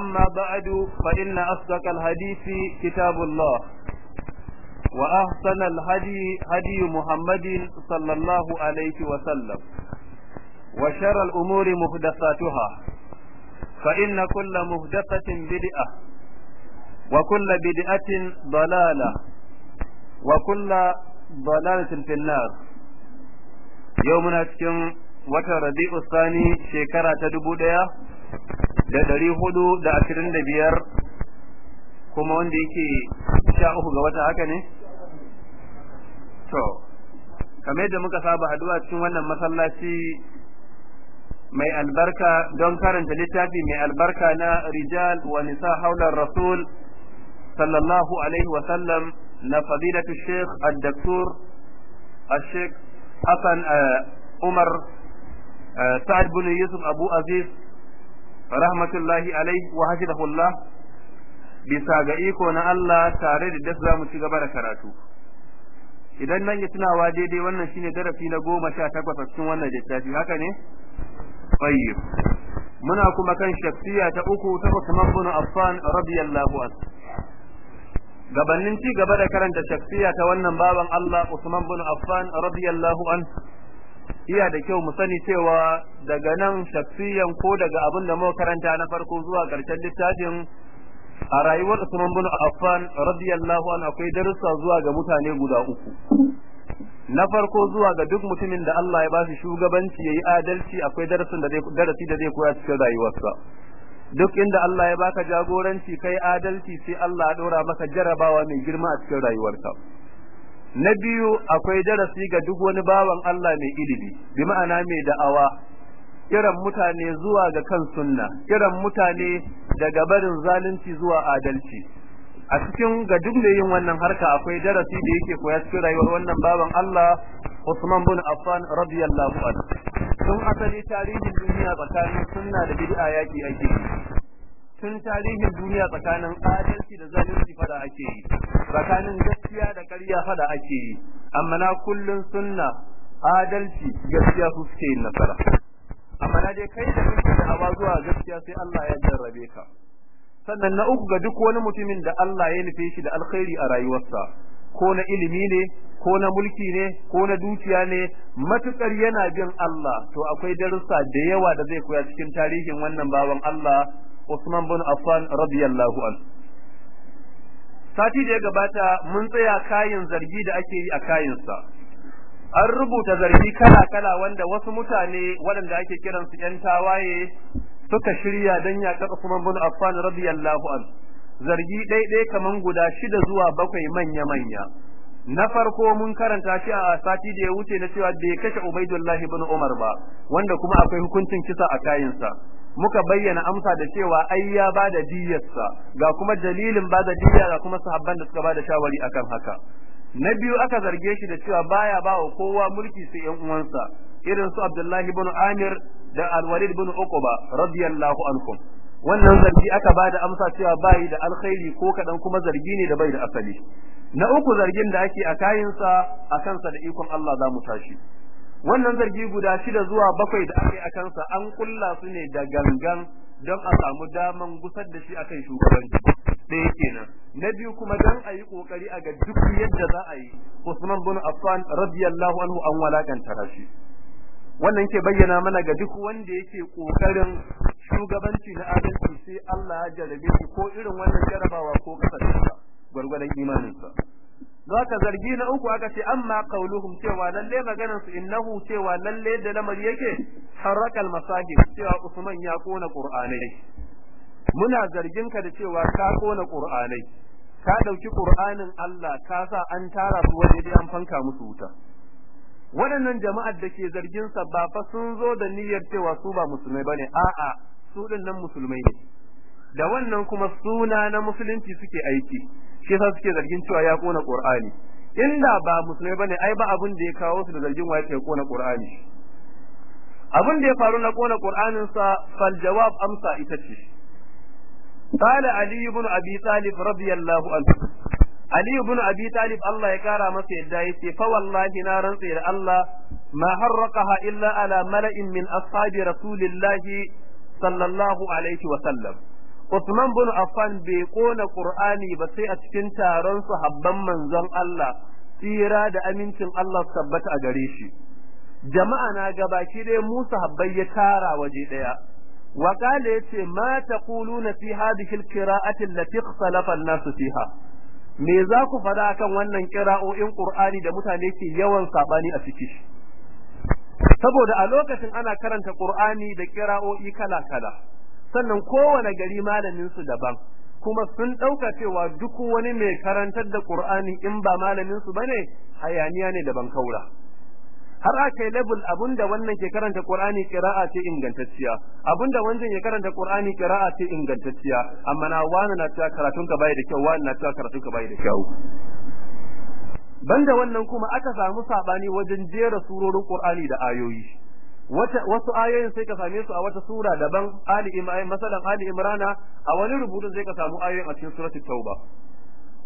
أما بعد فإن أصدق الحديث كتاب الله وأحسن الهدي هدي محمد صلى الله عليه وسلم وشر الأمور محدثاتها فإن كل محدثة بدعة وكل بدعة ضلالة وكل ضلالة في النار يومنا cikin watan rabi'u sani shekara ta dubu ɗaya da ɗari huɗu da ashirin da biyar kuma wanda yake sha uku ga wata haka ne? To, kamar yadda muka saba haɗuwa cikin wannan masallaci mai albarka don karanta littafi mai albarka na rijal wa nisa haular rasul sallallahu alaihi wa sallam na fadilatu sheikh al-daktur al-sheikh Hassan Umar Sa'ad bin Yusuf Abu Aziz rahmatullahi alaihi wa hafizahullah bisa ga iko na Allah tare da das za mu ci gaba da karatu. Idan nan ya tunawa daidai wannan shine darasi na goma sha takwas a cikin wannan littafi haka ne? Tayyib. Muna kuma kan shakhsiya ta uku ta Usman bin Affan radiyallahu anhu. Gabanin ci gaba da karanta shakhsiya ta wannan baban Allah Usman bin Affan radiyallahu anhu iya da kyau mu sani cewa daga nan shaksiyan ko daga abin da muka karanta na farko zuwa ƙarshen littafin a rayuwar Usman bin Affan radiyallahu anhu akwai darussa zuwa ga mutane guda uku. Na farko zuwa ga duk mutumin da Allah ya ba shi shugabanci yayi adalci akwai darasin da zai darasi da zai koya cikin rayuwarsa. Duk inda Allah ya baka jagoranci kai adalci sai Allah ya dora maka jarabawa mai girma a cikin rayuwarka. Na biyu akwai darasi ga duk wani bawan Allah mai ilimi bi ma'ana mai da'awa. Kiran mutane zuwa ga kan sunna kiran mutane daga barin zalunci zuwa adalci. A cikin ga duk mai yin wannan harka akwai darasi da yake koya cikin rayuwar wannan bawan Allah Usman bin Affan radiyallahu anhu. Tun asali tarihin duniya tsakanin sunna da bid'a yaki ake tun tarihin duniya tsakanin adalci da zalunci fada ake yi tsakanin gaskiya da ƙarya fada ake yi. Amma na kullun sunna adalci gaskiya su suke yin nasara. Amma na dai kai da kake da hawa zuwa gaskiya sai Allah ya jarrabe ka. Sannan na uku ga duk wani mutumin da Allah ya nufe shi da alkhairi a rayuwarsa ko na ilimi ne ko na mulki ne ko na dukiya ne matuƙar yana bin Allah to akwai darussa da yawa da zai koya cikin tarihin wannan bawan Allah Usman bin Affan radiyallahu an. Sati da ya gabata mun tsaya kayin zargi da ake yi a kayinsa. An rubuta zargi kala-kala wanda wasu mutane waɗanda ake kiransu ‘yan tawaye suka shirya don yaƙar Usman bin Affan radiyallahu an. Zargi ɗaiɗai kaman guda shida zuwa bakwai manya-manya. Na farko mun karanta shi a sati da ya wuce na cewa bai kashe Ubaidullahi bin Umar ba, wanda kuma akwai hukuncin kisa a kayinsa. Muka bayyana amsa da cewa ai ya ba da diyyarsa ga kuma dalilin ba da diyya ga kuma sahabban da suka ba da shawari akan haka. Na biyu aka zarge shi da cewa baya bawa kowa mulki sai yan uwansa irin su Abdullahi ibn Amir da Al-Walid ibn Uqba radiyallahu anhum. Wannan zargi aka ba da amsa cewa bai da alkhairi ko kadan kuma zargi ne da bai da asali. Na uku zargin da ake a kayinsa a kansa da ikon Allah za mu tashi. Wannan zargi guda shida zuwa bakwai da aka yi a kansa an kulla su ne da gangan don a samu daman gusar da shi akan shugabanci. Ɗaya kenan. Na biyu kuma dan a yi ƙoƙari a ga duk yadda za a yi Usman bin Affan radiyallahu anhu an walakanta shi. Wannan ke bayyana mana ga duk wanda yake ƙoƙarin shugabanci na adalci sai Allah ya jarabe shi ko irin wannan jarabawa ko kasancewa gwargwadon imaninsa. Zaka zargi na uku aka ce amma qauluhum cewa lalle maganar su innahu cewa lalle da lamari yake harakal masahib cewa Usman ya kona Qur'anai. Muna zargin ka da cewa ka kona Qur'anai. Ka ɗauki Qur'anin Allah ka sa an tara su waje dai an fanka musu wuta. Waɗannan jama'ar da ke zargin sa ba fa sun zo da niyyar cewa su ba musulmai ba ne a'a su ɗin nan musulmai ne. Da wannan kuma suna na musulunci suke aiki. shi yasa suke zargin cewa ya kona Qur'ani inda ba musulmai bane ai ba abin da ya kawo su da zargin wa yake kona Qur'ani abin da ya faru na kona Qur'anin sa fal jawab amsa ita ce قال علي بن ابي طالب رضي الله عنه علي بن ابي طالب الله يكرا masa yadda yace fa wallahi na rantsi da Allah ma harraqaha illa ala mala'in min ashabi rasulillahi sallallahu alaihi wa sallam Usman bin Affan bai kona Qur'ani ba sai a cikin taron sahabban manzon Allah tsira da amincin Allah tabbata a gare shi. Jama'a na gabaki dai mu sahabbai ya tara waje ɗaya wa qala ya ce ma taquluna fi hadhihi alqira'ati allati ikhtalafa an-nas fiha? Me za ku fada kan wannan qira'o'in Qur'ani da mutane ke yawan saɓani a ciki? Saboda a lokacin ana karanta Qur'ani da qira'o'i kala-kala. Sannan kowane gari malamin su daban. Kuma sun ɗauka cewa duk wani mai karantar da Qur'ani in ba malamin su ba ne hayaniya ne daban kaura har aka yi level abin da wannan ke karanta Qur'ani qira'a ce ingantacciya. Abinda wancan ya karanta Qur'ani qira'a ce ingantacciya. Amma na wani na cewa karatun ka bai da kyau wani na cewa karatun ka bai da kyau. Banda wannan kuma aka samu saɓani wajen jera surorin Qur'ani da ayoyi. Wasu ayoyin sai ka same su a wata sura daban Ali Imran masalan Ali Imrana a wani rubutun sai ka samu ayoyin a cikin suratul Tauba.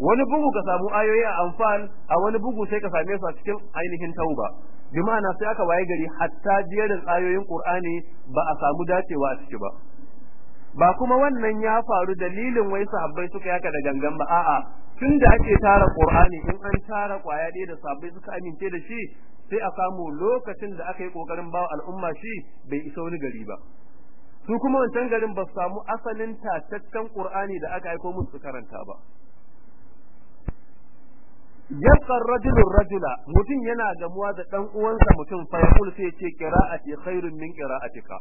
Wani bugu ka samu ayoyi a Anfal a wani bugu sai ka same su a cikin ainihin Tauba. Bi ma'ana sai aka waye gari hatta jerin ayoyin Qur'ani ba a samu dacewa a ciki ba. Ba kuma wannan ya faru dalilin wai sahabbai suka yaka da gangan ba a'a. Tun da ake tara Qur'ani in an tara ƙwaya ɗaya da sahabbai suka amince da shi sai a samu lokacin da aka yi ƙoƙarin bawa al'umma shi bai isa wani gari ba. Su kuma wancan garin ba su samu asalin tataccen Qur'ani da aka aiko musu karanta ba. Yabqa rajulu rajula mutum yana gamuwa da dan uwansa mutum fa yaqul sai ce qira'ati khairun min qira'atika.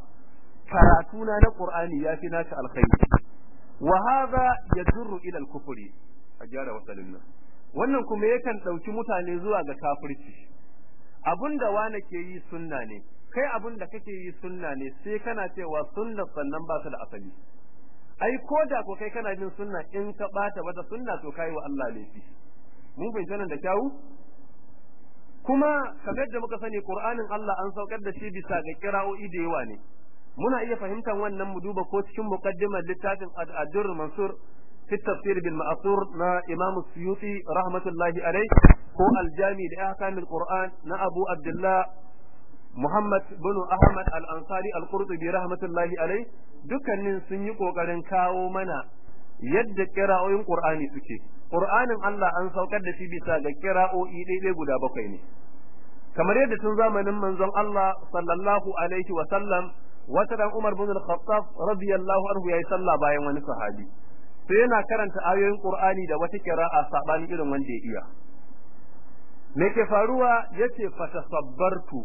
Karatuna na qur'ani yafi naka alkhairi. Wa hadha yajurru ila al-kufri. Ajara wasalin nan. Wannan kuma yakan ɗauki mutane zuwa ga kafirci. Abunda wane ke yi sunna ne kai abunda kake yi sunna ne sai kana cewa sunna sannan ba su da asali. Ai ko da ko kai kana jin sunna in ka bata wata sunna to kai wa Allah laifi. Mun fahimta nan da kyawu kuma kamar da muka sani Qur'anin Allah an saukar da shi bisa ga kira'o'i da yawa ne. Muna iya fahimtar wannan mu duba ko cikin muqaddimar littafin Ad-Durr Mansur fi tafsir bil ma'thur na Imam Suyuti rahmatullahi alayh ko al-Jami da ahkamil Qur'an na Abu Abdullah Muhammad bin Ahmad al-Ansari al-Qurtubi rahmatullahi alayh dukkanin sun yi ƙoƙarin kawo mana yadda kira'o'in Qur'ani suke Qur'anin Allah an saukar da shi bisa ga kira'o'i daidai guda bakwai ne kamar yadda tun zamanin manzon Allah sallallahu alaihi wa sallam wata dan Umar bin Al-Khattab radiyallahu anhu yayi sallah bayan wani sahabi sai yana karanta ayoyin Qur'ani da wata kira'a saɓani irin wanda ya iya. Me ke faruwa? Yace fatasabbartu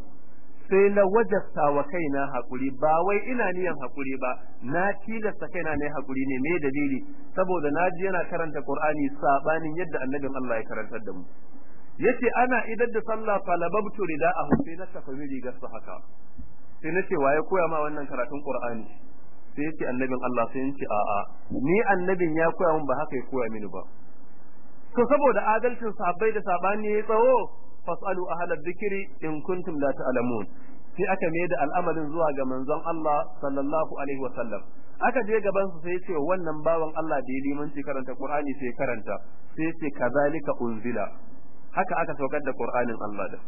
sai na wajasta wa kaina haƙuri ba wai ina niyan haƙuri ba na tilasta kaina ne haƙuri ne. Me dalili? Saboda na ji yana karanta Qur'ani sabanin yadda annabin Allah ya karantar da mu. Yace ana idar da sallah falababtu rida'ahu sai na tafi rigar haka. Sai nace waye koya ma wannan karatun Qur'ani? Sai ya ce annabin Allah sai ya ce a'a ni annabin ya koya min ba haka ya koya mini ba. To saboda adalcin sahabbai da saɓani yayi tsawo fasalu ahla dhikri in kuntum la ta'lamun. Sai aka mai da al'amarin zuwa ga manzon Allah sallallahu alaihi wasallam aka je gaban su sai ce wannan bawan Allah da ya limanci karanta Qur'ani sai karanta. Sai ce kazalika unzila. Haka aka saukar da Qur'anin Allah da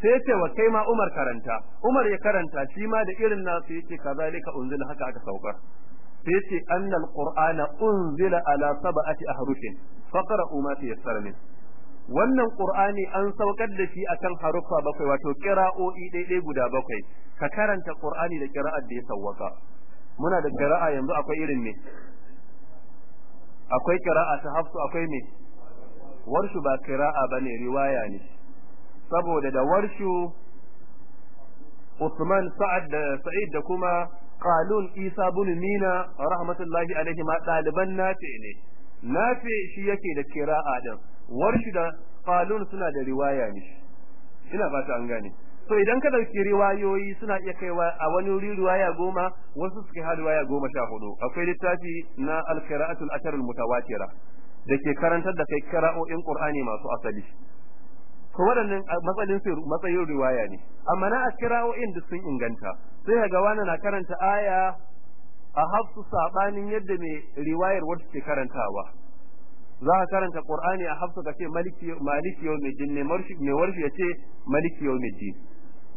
sai ce wa kai ma Umar karanta. Umar ya karanta shi ma da irin nasu ya ce kazalika unzila haka aka saukar. Sai ce annal qur'ana unzila ala sab'ati ahrufin faqra'u ma tayassara min. Wannan qur'ani an saukar da shi akan haruffa bakwai wato qira'o'i daidai guda bakwai. Ka karanta qur'ani da qira'ar da ya sawwaka. Muna da qira'a yanzu akwai irin me? Akwai qira'a ta hafsu akwai me? Warshu ba qira'a ba ne riwaya ne. Saboda da warshu Usman Sa'ad da Sa'id da kuma Qalun Isa bin Mina rahmatullahi alaihi ma daliban nafi ne. Nafi shi yake da qira'a din. Warshi da Qalun suna da riwaya ne. Ina fata an gane. So idan ka ɗauki riwayoyi suna iya kaiwa a wani riwaya goma wasu suke ha riwaya goma sha huɗu. Akwai littafi na al-qira'atul ashar al-mutawatira da ke karantar da kai qira'o'in Qur'ani masu asali. Ko waɗannan matsalin su matsayin riwaya ne. Amma na kira'o'in duk sun inganta. Sai ga wani na karanta aya a hafsu sabanin yadda mai riwayar wacce ke karantawa. Za ka karanta qur'ani a hafsu ka ce maliki maliki yawmiddin ne marshi ne warshi ya ce maliki yawmiddin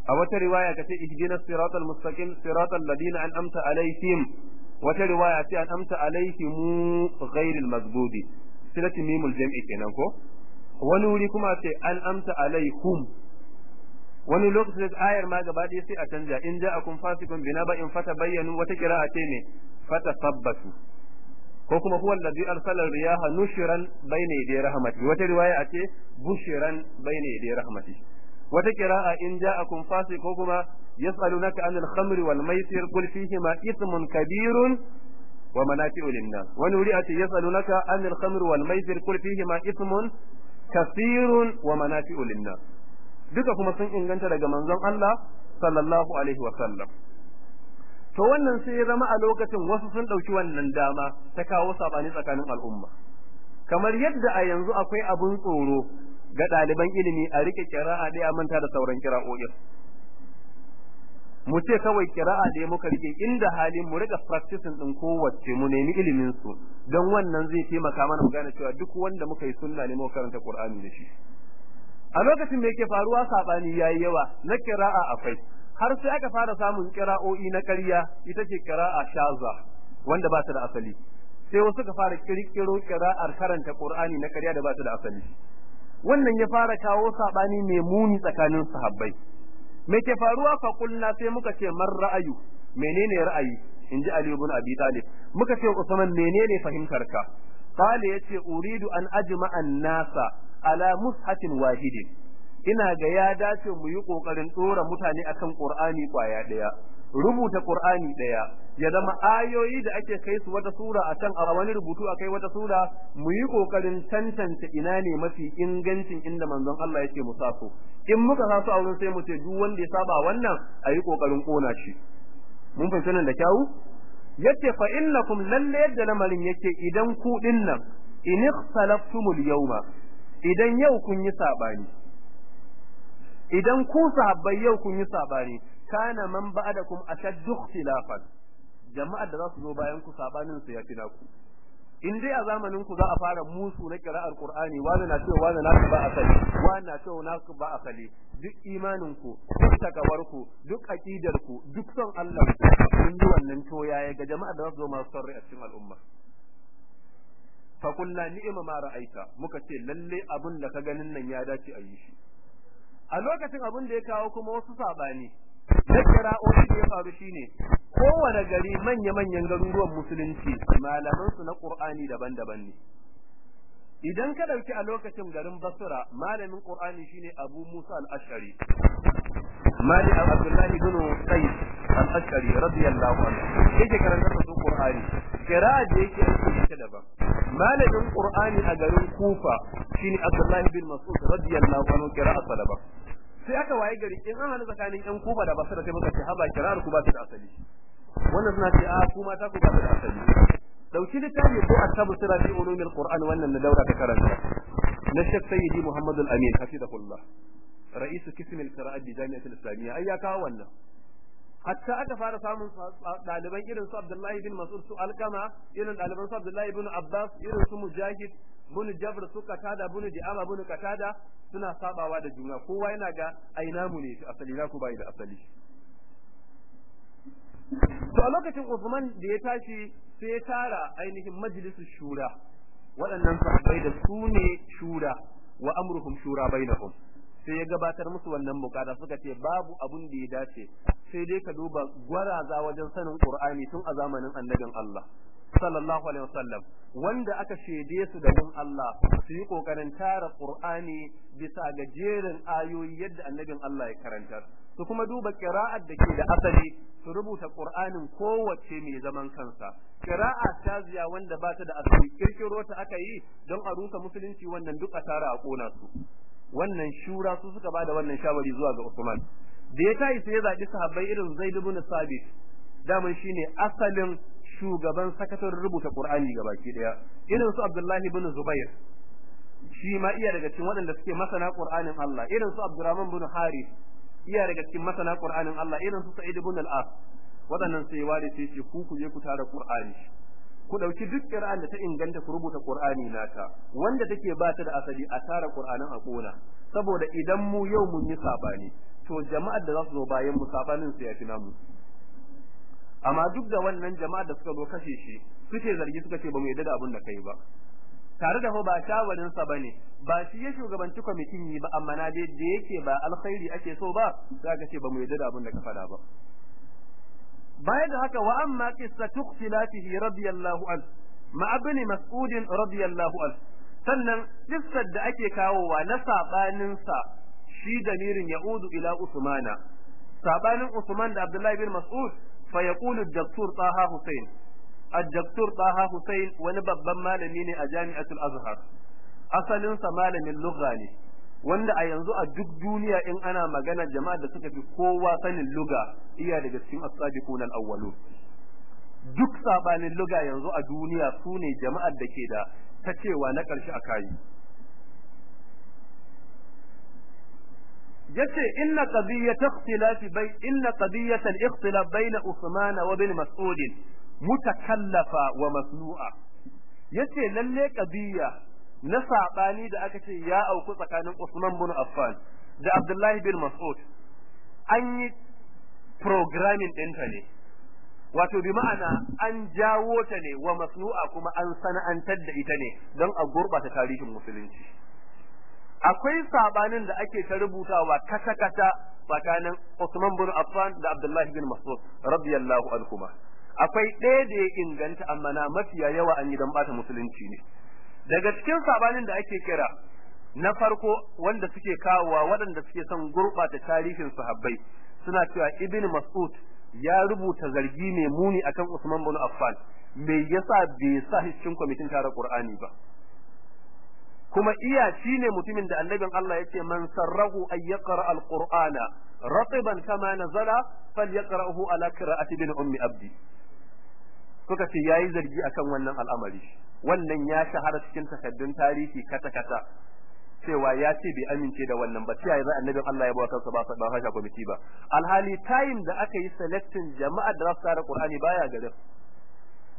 a wata riwaya ka ce ihdina siratal mustaqim siratal ladina an'amta alaihim. Wata riwaya ce an'amta alaihim ghairil maghdubi. Silati mimul jam'i kenan ko? Wani wuri kuma ce an amsa alaihum wani lokacin ayar ma gaba ɗaya sai a canja in ja'akum fasiqun binaba'in fatabayyanu wata qira'a ce ne fatasabbatu ko kuma huwa alladhi arsala riyaha nushran bayna yaday rahmati wata riwaya a ce bushran bayna yaday rahmati wata qira'a in ja'akum fasiq ko kuma yas'alunaka anil khamri wal maisir qul fihima ithmun kabirun wa manafi'u lin-nas. Wani wuri a ce yas'alunaka anil khamri wal maisir qul fihima ithmun kasirun wa manafi'u linnas. Duka kuma sun inganta daga manzon Allah sallallahu alaihi wa sallam. To wannan sai ya zama a lokacin wasu sun ɗauki wannan dama ta kawo saɓani tsakanin al'umma. Kamar yadda a yanzu akwai abun tsoro ga ɗaliban ilimi a riƙe kira'a ɗaya manta da sauran kira'o'in mu ce kawai kira'a da muka riƙe inda halin mu riƙa practicing din kowace mu nemi ilimin su. Don wannan zai taimaka mana mu gane cewa duk wanda muka yi sunna ne muka karanta Qur'ani da shi. A lokacin da yake faruwa saɓani yayi yawa na kira'a akwai. Har sai aka fara samun kira'o'i na ƙarya ita ce kira'a shaza wanda ba ta da asali. Sai wasu ka fara kirkiro kira'ar karanta Qur'ani na ƙarya da ba ta da asali. Wannan ya fara kawo saɓani mai muni tsakanin sahabbai. Me ke faruwa? Fa kulna sai muka ce man ra'ayu? Menene ra'ayi? inji Ali ibn Abi Talib. Muka ce Usman menene fahimtar ka qala ya ce uridu an ajma an-nasa ala mushatin wahidin. Ina ga ya dace mu yi ƙoƙarin dora mutane akan Qur'ani ƙwaya ɗaya rubuta Qur'ani ɗaya ya zama ayoyi da ake kai su wata sura a can a wani rubutu a kai wata sura mu yi ƙoƙarin tantance ina ne mafi ingancin inda manzon Allah yake mu saso in muka saso a wurin sai mu ce duk wanda ya saba wannan a yi ƙoƙarin kona shi. Mun fahimci nan da kyawu ya ce fa innakum lalle yadda lamarin yake idan ku ɗin nan in ikhtalaftumul yawma idan yau kun yi saɓani idan ku sahabbai yau kun yi saɓani kana man ba'dakum ashaddu ikhtilafan. Jama'ar da za su zo bayan ku sabanin su ya fi naku. In dai a zamanin ku za a fara musu na kira'ar qur'ani wani na cewa wani na ba asali wani na cewa na ba asali. Duk imanin ku duk takawar ku duk aqidar ku duk son Allah kun yi wannan to yaya ga jama'ar da za su zo masu sarri a cikin al'umma. Fa kullu ni'ma ma ra'aita muka ce lalle abin da ka ganin nan ya dace a yi shi. A lokacin abin da ya kawo kuma wasu saɓani na kira'o'i da ya faru shine kowane gari manya-manyan garuruwan musulunci malaman su na qur'ani daban-daban ne. Idan ka ɗauki a lokacin garin basra malamin qur'ani shine abu musa al-ash'ari. Mali abdullahi ibn qais al-ash'ari radiyallahu anhu. Yake karanta su qur'ani. Kira'a da yake aiki daban. Malamin qur'ani a garin kufa shine abdullahi bin mas'ud radiyallahu anhu kira'a daban. sai aka waye gari in an hana tsakanin yan kuba da basira sai muka ce haba kirar ku ba su da asali wannan suna ce a ku mata ku ba su da asali dauki littafi ko asabu sira fi ulumil qur'an wannan na daura ta karanta na shek sayyidi muhammad al-amin hafizahullah رئيس قسم القراءات بجامعة الإسلامية أي kawo wannan Hatta aka fara samun ɗaliban irin su Abdullahi bin Mas'ud su Alkama irin ɗaliban su Abdullahi bin Abbas irin su Mujahid bin Jabr su Katada bin Di'ama bin Katada suna sabawa da juna. Kowa yana ga aina mu ne asali na ku bai da asali. To a lokacin Uthman da ya tashi sai ya tara ainihin majalisu shura. Waɗannan sahabbai da su ne shura wa amruhum shura bainahum. Sai ya gabatar musu wannan buƙata suka ce babu abun da ya dace sai dai ka duba gwaraza wajen sanin Qur'ani tun a zamanin annabin Allah sallallahu alaihi wasallam. Wanda aka shede su da bin Allah su yi ƙoƙarin tara Qur'ani bisa ga jerin ayoyi yadda annabin Allah ya karantar. Su kuma duba qira'ar da ke da asali su rubuta Qur'anin kowace mai zaman kansa. Qira'a taziya wanda ba ta da asali kirkiro ta aka yi don a rusa musulunci wannan duk a tara a kona su. Wannan shura su suka ba da wannan shawari zuwa ga Usman. Da ya tayi sai ya zabi sahabbai irin Zaid ibn Sabit. Daman shine asalin shugaban sakataren rubuta Qur'ani gabaki ɗaya irin su Abdullahi ibn Zubair. Shi ma iya daga cikin waɗanda suke masana Qur'anin Allah. Irin su Abdurrahman ibn Harith. Iya daga cikin masana Qur'anin Allah. Irin su Sa'id ibn al-As. Waɗannan sai ware ce ku ku je ku tara Qur'ani. Ku ɗauki duk qira'an da ta inganta ku rubuta Qur'ani nata wanda take ba ta da asali a tara Qur'anin a kona saboda idan mu yau mun yi saɓani to jama'ar da za su zo bayan mu sabanin su ya fi namu. Amma duk da wannan jama'a da suka zo kashe shi suke zargi suka ce ba mu yarda da abin da kai ba. Tare da ba shawarin sa ba ne ba shi ya shugabanci kwamitin yi ba amma na dai da yake ba alkhairi ake so ba za ka ce ba mu yarda da abin da ka faɗa ba. baya da haka wa amma qissatu ikhtilatihi radiyallahu an ma ibn mas'ud radiyallahu an. Sannan qissar da ake kawowa na sabanin sa shi damirin ya'udu ila usmana. Sabanin usman da abdullahi bin mas'ud fa yaqulu ad-daktur taha husayn ad-daktur taha husayn wani babban malami ne a jami'atul azhar. Asalin sa malamin lugha ne. Wanda a yanzu a duk duniya in ana magana jama'a da suka fi kowa sanin lugha iya daga cikin as-sabiqun al-awwalun. Duk sabanin lugha yanzu a duniya su ne jama'ar da ke da ta cewa na ƙarshe a kayi. Yace inna qadiyat ikhtilaf bay inna qadiyat al-ikhtilaf bayna Uthman wa bin Mas'ud mutakallafa wa masnu'a. Yace lalle qadiya na saɓani da aka ce ya auku tsakanin Usman bin Affan da Abdullah bin Mas'ud an yi programming ɗinta ne. Wato bi ma'ana an jawo ta ne wa masnu'a kuma an sana'antar da ita ne don a gurbata tarihin musulunci. Akwai sabanin da ake ta rubutawa kata kata tsakanin Usman bin Affan da Abdullah bin Mas'ud radiyallahu anhuma. Akwai ɗaya da ya inganta amma na mafiya yawa an yi dan bata musulunci ne. Daga cikin sabanin da ake kira na farko wanda suke kawowa waɗanda suke son gurɓata tarihin sahabbai suna cewa Ibn Mas'ud ya rubuta zargi mai muni akan Usman bin Affan me yasa bai sa cikin kwamitin tara Qur'ani ba? Kuma iya shine mutumin da annabin Allah ya ce man sarrahu ay yaqra alqur'ana ratiban kama nazala falyaqra'uhu ala qira'ati bin ummi abdi. Suka ce yayi zargi akan wannan al'amari. Wannan ya shahara cikin takaddun tarihi kata kata cewa ya ce bai amince da wannan ba. Cewa za annabin Allah ya bawa kansa ba ba fasha kwamiti ba? Alhali time da aka yi selecting jama'a da za su qur'ani baya garin.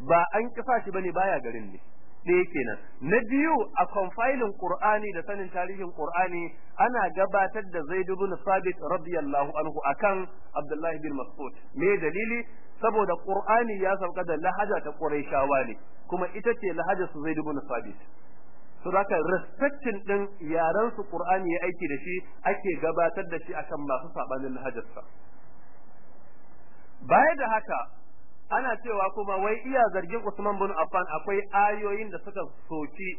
Ba an kifa shi ba ne baya garin ne. Ɗaya kenan. Na biyu a compiling qur'ani da sanin tarihin qur'ani ana gabatar da zaid ibn sabit radiyallahu anhu akan abdullahi bin mas'ud. Me dalili? Saboda qur'ani ya sauka da lahaja ta quraishawa ne kuma ita ce lahaja su zaid ibn sabit so haka respectin din yaran su qur'ani ya aiki da shi ake gabatar da shi akan masu sabanin lahajarsa. Baya da haka ana cewa kuma wai iya zargin Usman bin Affan akwai ayoyin da suka soki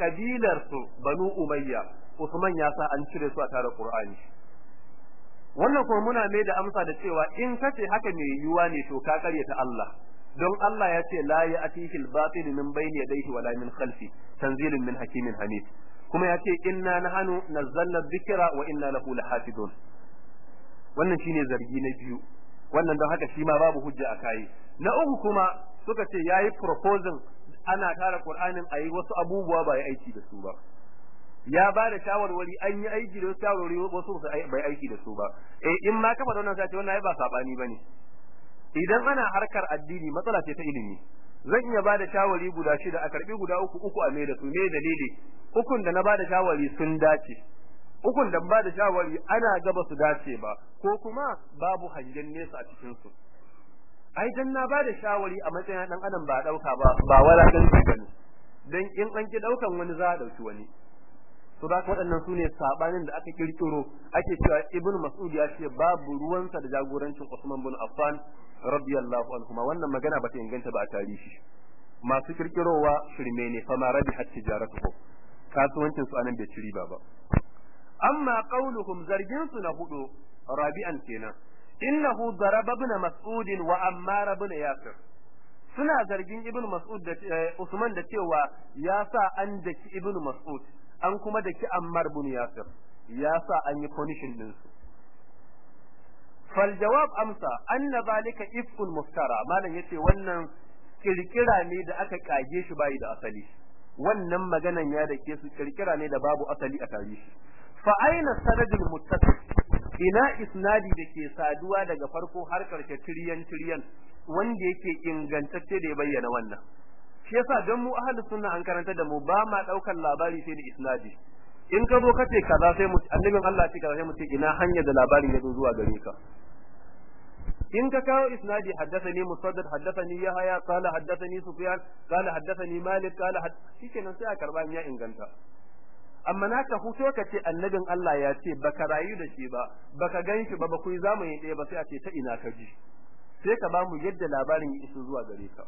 kabilar su Banu Umayya. Usman ya sa an cire su a tare Qur'ani. Wannan kuma muna mai da amsa da cewa in kace haka ne yiwuwa ne to ka karyata Allah. Don Allah ya ce la ya'tihi al-batil min bayni yadayhi wala min khalfi tanzilun min hakimin hamid. Kuma ya ce inna nahnu nazzalna dhikra wa inna lahu lahafidun wannan shine zargi na biyu. Wannan don haka shi ma babu hujja a kai. Na uku kuma suka ce yayi proposing ana tara Qur'anin ayi wasu abubuwa ba ya aiki da su ba. Ya ba da shawarwari an yi aiki da shawarwari wasu bai aiki da su ba. Eh in ma kafa da wannan sai wannan ai ba saɓani ba ne idan ana harkar addini matsala ce ta ilimi. Zan iya ba da shawari guda shida a karɓi guda uku uku a mai da su. Ne dalili? Ukun da na ba da shawari sun dace. Ukun da ba da shawari ana gaba su dace ba ko kuma babu hangen nesa a cikin su ai dan na ba da shawari a matsayin dan adam ba ɗauka ba ba wala dan dan in an ki ɗaukan wani za a ɗauki wani. To da waɗannan su ne sabanin da aka kirkiro ake cewa ibnu mas'ud ya ce babu ruwansa da jagorancin Usman bin Affan radiyallahu anhu wannan magana bata inganta ba a tarihi. Masu kirkirowa shirme ne fa ma rabi hat tijaratuhu kasuwancin su a nan bai ci riba ba. Amma qauluhum zargin su na huɗu rabi'an kenan. Innahu daraba ibn mas'ud wa ammar ibn yasir. Suna zargin ibn mas'ud da usman da cewa ya sa an daki ibn mas'ud. An kuma daki ammar ibn yasir ya sa an yi punishing din su fal jawab amsa anna zalika ifkun muftara. Malam ya ce wannan kirkira ne da aka kage shi bai da asali. Wannan maganan ya dake su kirkira ne da babu asali a tarihi fa aina sanadul muttasil? Ina isnadi da ke saduwa daga farko har ƙarshe tiriyan tiriyan wanda yake ingantacce da ya bayyana wannan. Shi yasa don mu ahlus sunna an karanta da mu ba ma ɗaukar labari sai da isnadi. In ka zo kace kaza sai mu annabin Allah ce kaza sai mu ce ina hanya da labarin ya zo zuwa gare ka. In ka kawo isnadi haddathani musaddad haddathani yahya qala haddathani sufyan qala haddathani malik qala shikenan sai a karɓa ya inganta. Amma na ka huto ka ce annabin Allah ya ce baka rayu da shi ba baka gan shi ba ba kuyi zamani ɗaya ba sai a ce ta ina ka ji. Sai ka ba mu yadda labarin ya iso zuwa gare ka.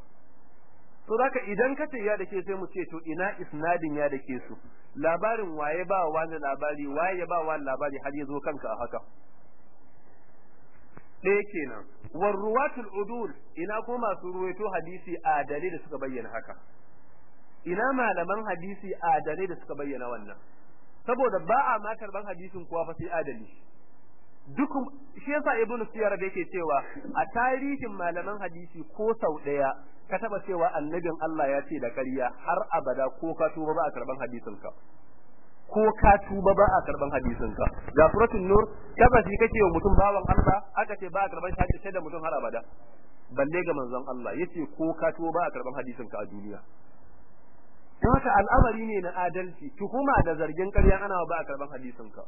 To zaka idan ka ce ya dake sai mu ce to ina isnadin ya dake su? Labarin waye ba wani labari waye ya ba wani labari har ya zo kanka a haka? Ɗaya kenan. War ruwatul udul ina ko masu ruwaito hadisi adalai da suka bayyana haka? Ina malaman hadisi adalai da suka bayyana wannan? Saboda ba a ma karɓan hadisin kuwa fa sai adali. Duk shi yasa ibnu siyar da yake cewa a tarihin malaman hadisi ko sau ɗaya ka taba cewa annabin Allah ya ce da ƙarya har abada ko ka tuba ba a karɓan hadisin ka ko ka tuba ba a karɓan hadisin ka ga suratul nur tabbasi kake mutum bawan Allah aka ce ba a karɓan hadisi da mutum har abada. Balle ga manzon Allah ya ce ko ka tuba ba a karɓan hadisin ka a duniya. Don haka al'amari ne na adalci tuhuma da zargin ƙarya ana ba a karɓan hadisin ka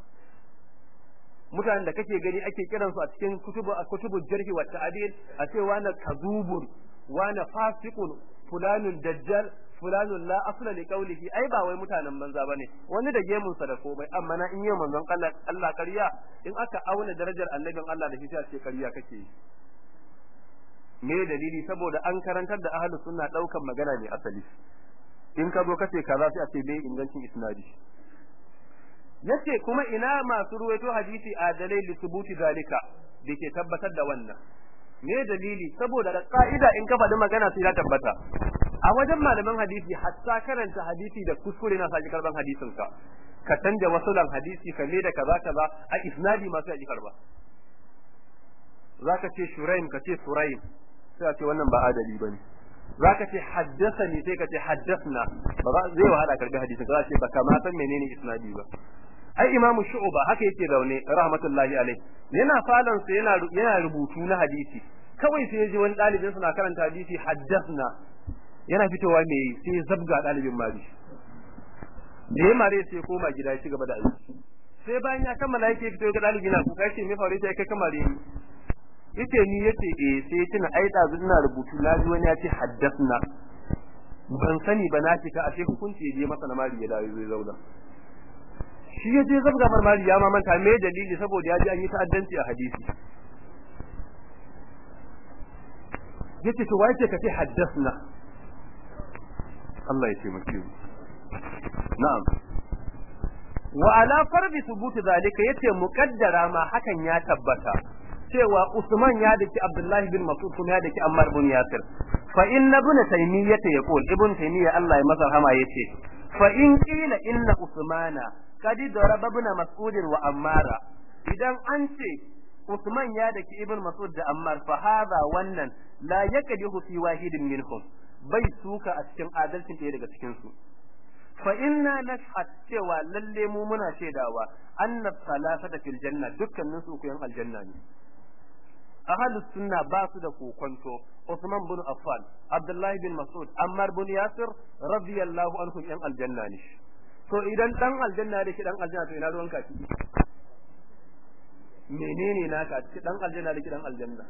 mutanen da kake gani ake kiran su a cikin kutubu kutubu jarhi wa ta'dil a ce wani kadubun wani fasiqun fulanun dajjal fulanun la asla li qawlihi. Ai ba wai mutanen banza ba ne. Wani da gemun sa da komai amma na in yi manzon Allah Allah ƙarya in aka auna darajar annabin Allah da shi sai ce ƙarya kake yi. Me dalili? Saboda an karantar da ahlus sunna ɗaukan magana ne asali. In ka zo kace kaza sai a ce bai ingancin isnadi. Ya ce kuma ina masu ruwaito hadisi adalai li subuti zalika dake tabbatar da wannan. Me dalili? Saboda da ka'ida in ka faɗi magana sai ya tabbata. A wajen malaman hadisi hatta karanta hadisi da kuskure na saki karɓan hadisin ka ka canja wasulan hadisi ka da kaza kaza a isnadi masu yaji karɓa zaka ce shuraim ka ce suraim sai a ce wannan ba adali ba ne zaka ce haddasani sai ka ce haddasna ba za zai wahala karɓi hadisin ka ce baka ma san menene isnadi ba. Ai imamu shu'ba haka yake zaune rahmatullahi alaihi. Yana falan sa yana yana rubutu na hadisi. Kawai sai ji wani dalibin suna karanta hadisi haddasna. Yana fitowa me sai zabga dalibin mari. Da ya mare sai koma gida ya ci gaba da aiki. Sai bayan ya kammala yake fito ga dalibi na kuka ce me faru? Sai kai kamare ni. Yace ni? Yace eh. Sai ya tuna ai dazu ina rubutu na ji wani ya ce haddasna. Ban sani ba na fita a sai hukunci ya je masa na mari ya dawo zai zauna. Shi ya je zabga marmari ya mamanta me dalili? Saboda ya ji an yi ta'addanci a hadisi. Yace to waye ce ka ce haddasna? Allah ya taimake mu. Na'am. Wa ala farbi thubuti zalika ya ce muqaddara ma hakan ya tabbata cewa Usman ya daki Abdullahi bin Mas'ud kuma ya daki Ammar bin Yasir. Fa inna ibn Taymiyyah yaqul ibn Taymiyyah Allah ya masa rahama ya ce fa in qila inna Usmana kadi daraba ibn wa Ammara idan an ce Usman ya daki ibn Mas'ud da Ammar fa hadha wannan la yakdihu fi wahidin minhum. Bai suka a cikin adalcin ɗaya daga cikin su fa inna nashhad cewa lalle mu muna shaidawa anna salasata fil janna dukkanin su ku yan aljanna ne. Ahlus sunna ba su da kokonto. Usman bin Affan Abdullahi bin Mas'ud Ammar bin Yasir radiyallahu anhu yan aljanna ne. To idan dan aljanna da shi dan aljanna to ina ruwan ka ciki menene naka? Ciki dan aljanna da shi dan aljanna.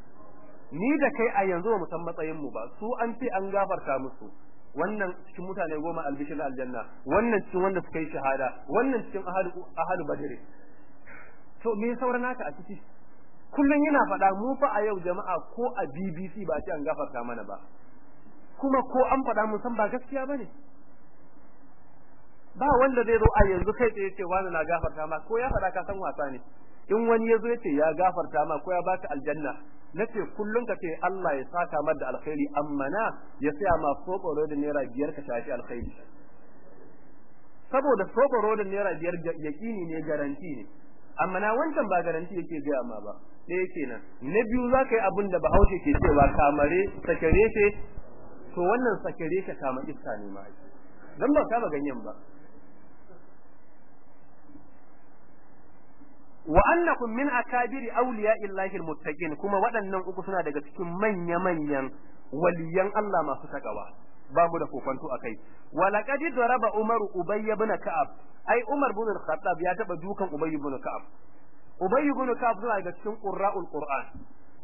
Ni da kai a yanzu ba mu san matsayin mu ba. Su an ce an gafarta musu. Wannan cikin mutane goma albishir aljanna. Wannan cikin wanda suka yi shahada. Wannan cikin ahadu ahadu badr to me sauran naka a ciki? Kullum yana faɗa mu fa a yau jama'a ko a BBC ba ce an gafarta mana ba. Kuma ko an faɗa mun san ba gaskiya ba ne ba wanda zai zo a yanzu kai tsaye ce wani na gafarta ma ko ya faɗa ka san wasa ne. In wani ya zo ya ce ya gafarta ma ko ya baka aljanna nace kullum ka ce Allah ya saka mar da alkhairi amma na ya saya ma soboro da naira biyar ka shafi alkhairi. Saboda soboro da naira biyar yakini ne garanti ne. Amma na wancan ba garanti yake gaya ma ba. Ɗaya kenan na biyu za ka yi abin da bahaushe ke cewa kamare sakare ce to wannan sakare ka kama iska ne ma dan ba kama ganyen ba. Wa annakum min akabiri awliya'illahi almuttaqin kuma waɗannan uku suna daga cikin manya manyan waliyan Allah masu takawa. Ba mu da kokonto akai wa laqad daraba umar ubay ibn ka'ab. Ai umar ibn al-khattab ya taba dukan ubay ibn ka'ab. Ubay ibn ka'ab suna daga cikin qurra'ul qur'an.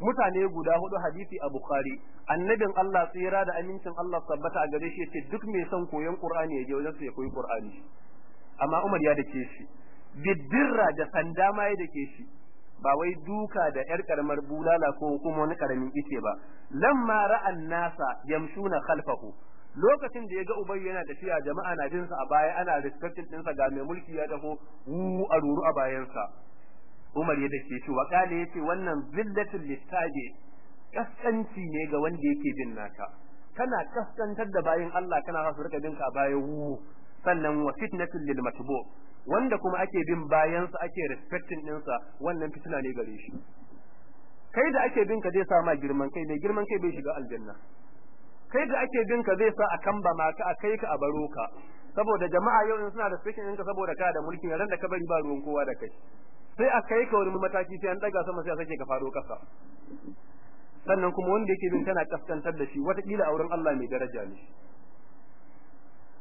Mutane guda huɗu hadisi a bukhari. Annabin Allah tsira da amincin Allah sabbata a gare shi ya ce duk mai son koyon qur'ani ya je wajen sa ya koyi qur'ani. Amma umar ya dake shi. Biddirra da sanda ma ya dake shi ba wai duka da yar karamar bulala ko kuma wani ƙaramin ice ba. Lamma ra'an nasa yamshuna khalfahu. Lokacin da ya ga ubayy yana tafiya jama'a na bin sa a baya ana respecting din sa ga mai mulki ya taho wu a ruru a bayan sa. Umar ya dake shi wa kale ya ce wannan zillatul littaji kaskanci ne ga wanda yake bin naka. Kana kaskantar da bayin Allah kana su riƙa bin ka a baya wu sannan wa fitnatul lil matbu wanda kuma ake bin bayansa ake respecting ɗinsa wannan fitina ne gare shi. Kai da ake bin ka zai sa ma girman kai ne girman kai bai shiga aljanna. Kai da ake bin ka zai sa a kamba ma ka a kai ka a baro ka. Saboda jama'a yau in suna respecting ɗinka saboda ka da mulki ran da ka bari ba ruwan kowa da kai. Sai a kai ka wani mataki sai an daga sama sai a sake ka fado kasa sannan kuma wanda yake bin kana kaskantar da shi wataƙila a wurin Allah mai daraja ne.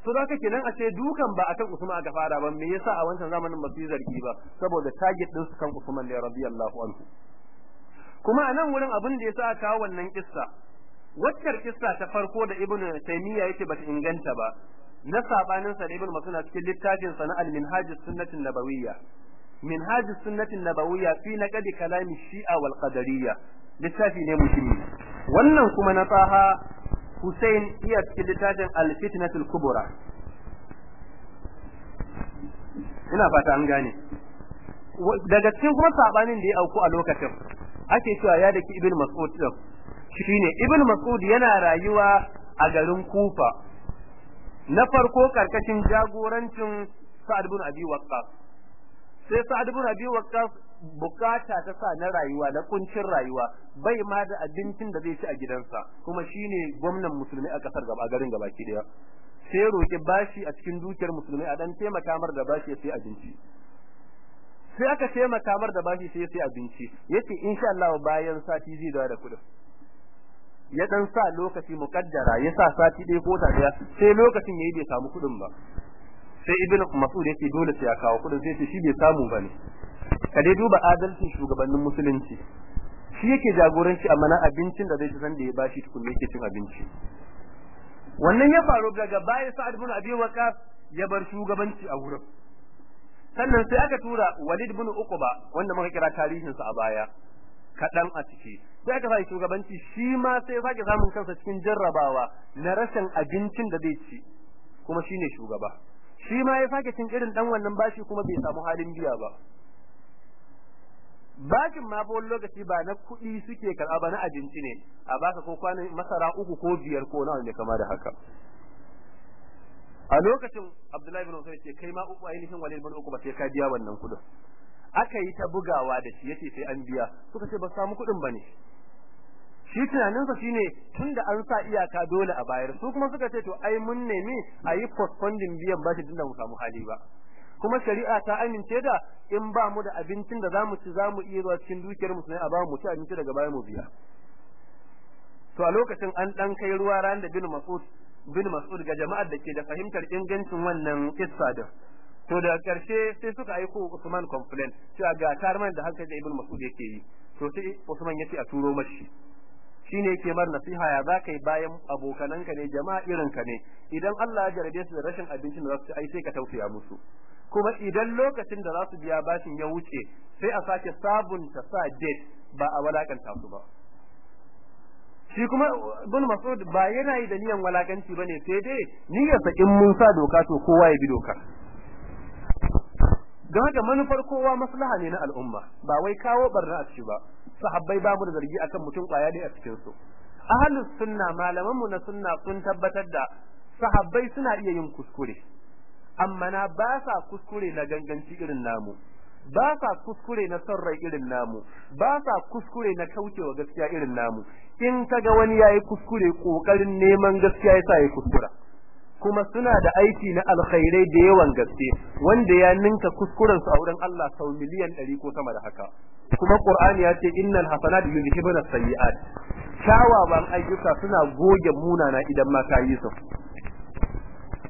To da kake nan a ce dukan ba akan Usman aka fara ba me yasa a wancan zamanin ba su zargi ba? Saboda target din su kan Usman ne radiyallahu anhu. Kuma a nan wurin abin da yasa aka wannan kissa waccar kissa ta farko da Ibn Taymiyyah yake bata inganta ba na sabanin sa da Ibn Mas'ud cikin littafin sa na al-Minhaj as-Sunnah an-Nabawiyya Minhaj as-Sunnah an-Nabawiyya fi naqd kalami Shi'a wal Qadariyya. Littafi ne muhimmi. Wannan kuma na tsaha Hussein iya cikin littafin Al-Fitnatul Kubra. Ina fata an gane. Daga cikin kuma sabanin da ya auku a lokacin, ake cewa ya daki Ibn Mas'ud din. Shine Ibn Mas'ud yana rayuwa a garin Kufa. Na farko ƙarƙashin jagorancin Sa'ad ibn Abi Waqqas. Sai Sa'ad ibn Abi Waqqas buƙata ta sa na rayuwa na kuncin rayuwa bai ma da abincin da zai ci a gidansa. Kuma shine gwamnan musulmi a ƙasar gaba garin gabaki ɗaya sai roki bashi a cikin dukiyar musulmi a dan taimaka mar da bashi sai abinci. Sai aka taimaka mar da bashi sai sai abinci. Yace insha Allah bayan sati zai dawo da kuɗin ya dan sa lokaci mukaddara ya sa sati ɗaya ko ta ɗaya sai lokacin yayi bai samu kuɗin ba. Sai ibnu mas'ud ya ce dole sai ya kawo kuɗin sai shi bai samu ba ne ka dai duba adalcin shugabannin musulunci. Shi yake jagoranci amma na abincin da zai ci san da ya bashi tukun yake cin abinci. Wannan ya faru daga baya sa'ad ibn abi waqas ya bar shugabanci a wurin. Sannan sai aka tura walid ibn uqba wanda muka kira tarihin sa a baya kadan a ciki. Sai aka sai shugabanci shi ma sai ya sake samun kansa cikin jarrabawa na rashin abincin da zai ci kuma shine shugaba. Shi ma ya sake cin irin dan wannan bashi kuma bai samu halin biya ba. Bashin ma fa lokaci ba na kuɗi suke karɓa ba na abinci ne. A baka ko kwanan masara uku ko biyar ko nawa ne kama da haka. A lokacin Abdullahi bin Usayd ce kai ma uku ainihin Walid bin uku ba sai ka biya wannan kuɗin. Aka yi ta bugawa da shi ya ce sai an biya. Suka ce ba samu kuɗin ba ne shi tunaninsa shine tunda an sa iyaka dole a bayar. Su kuma suka ce to ai mun nemi a yi postponing biyan bashi tunda mu samu hali ba. Kuma shari'a ta amince da in ba mu da abincin da za mu ci za mu iya zuwa cikin dukiyar mu a ba mu ci abinci daga baya mu biya. To a lokacin an dan kai ruwa ran da bin Mas'ud bin Mas'ud ga jama'ar da ke da fahimtar ingancin wannan kissa din. To da ƙarshe sai suka aiko Usman complaint cewa ga tarman da hankali Ibn Mas'ud yake yi. To sai Usman ya ce a turo mashi. Shine yake mar nasiha ya za ka yi bayan abokananka ne jama'a irinka ne. Idan Allah ya jarabe su da rashin abincin da za su ci ai sai ka tausaya musu. Kuma idan lokacin da za su biya bashin ya wuce sai a sake sabunta sa date ba a walakanta su ba. Shi kuma ibn mas'ud ba yana yi da niyan walakanci ba ne sai dai niyyarsa in mun sa doka to kowa ya bi doka. Don haka manufar kowa maslaha ne na al'umma ba wai kawo barna a ciki ba. Sahabbai ba mu da zargi akan mutum ƙwaya dai a cikin su ahlus sunna malaman mu na sunna sun tabbatar da sahabbai suna iya yin kuskure. Amma na ba sa kuskure na ganganci irin namu. Ba sa kuskure na son rai irin namu. Ba sa kuskure na kaucewa gaskiya irin namu. In kaga wani yayi kuskure ƙoƙarin neman gaskiya yasa yayi kuskura. Kuma suna da aiki na alkhairai da yawan gaske. Wanda ya ninka kuskuren su a wurin Allah sau miliyan 100 ko sama da haka. Kuma Qur'ani ya ce innal hasanat yuzhibuna sayyi'at kyawawan ayyuka suna goge munana idan ma ka yi su.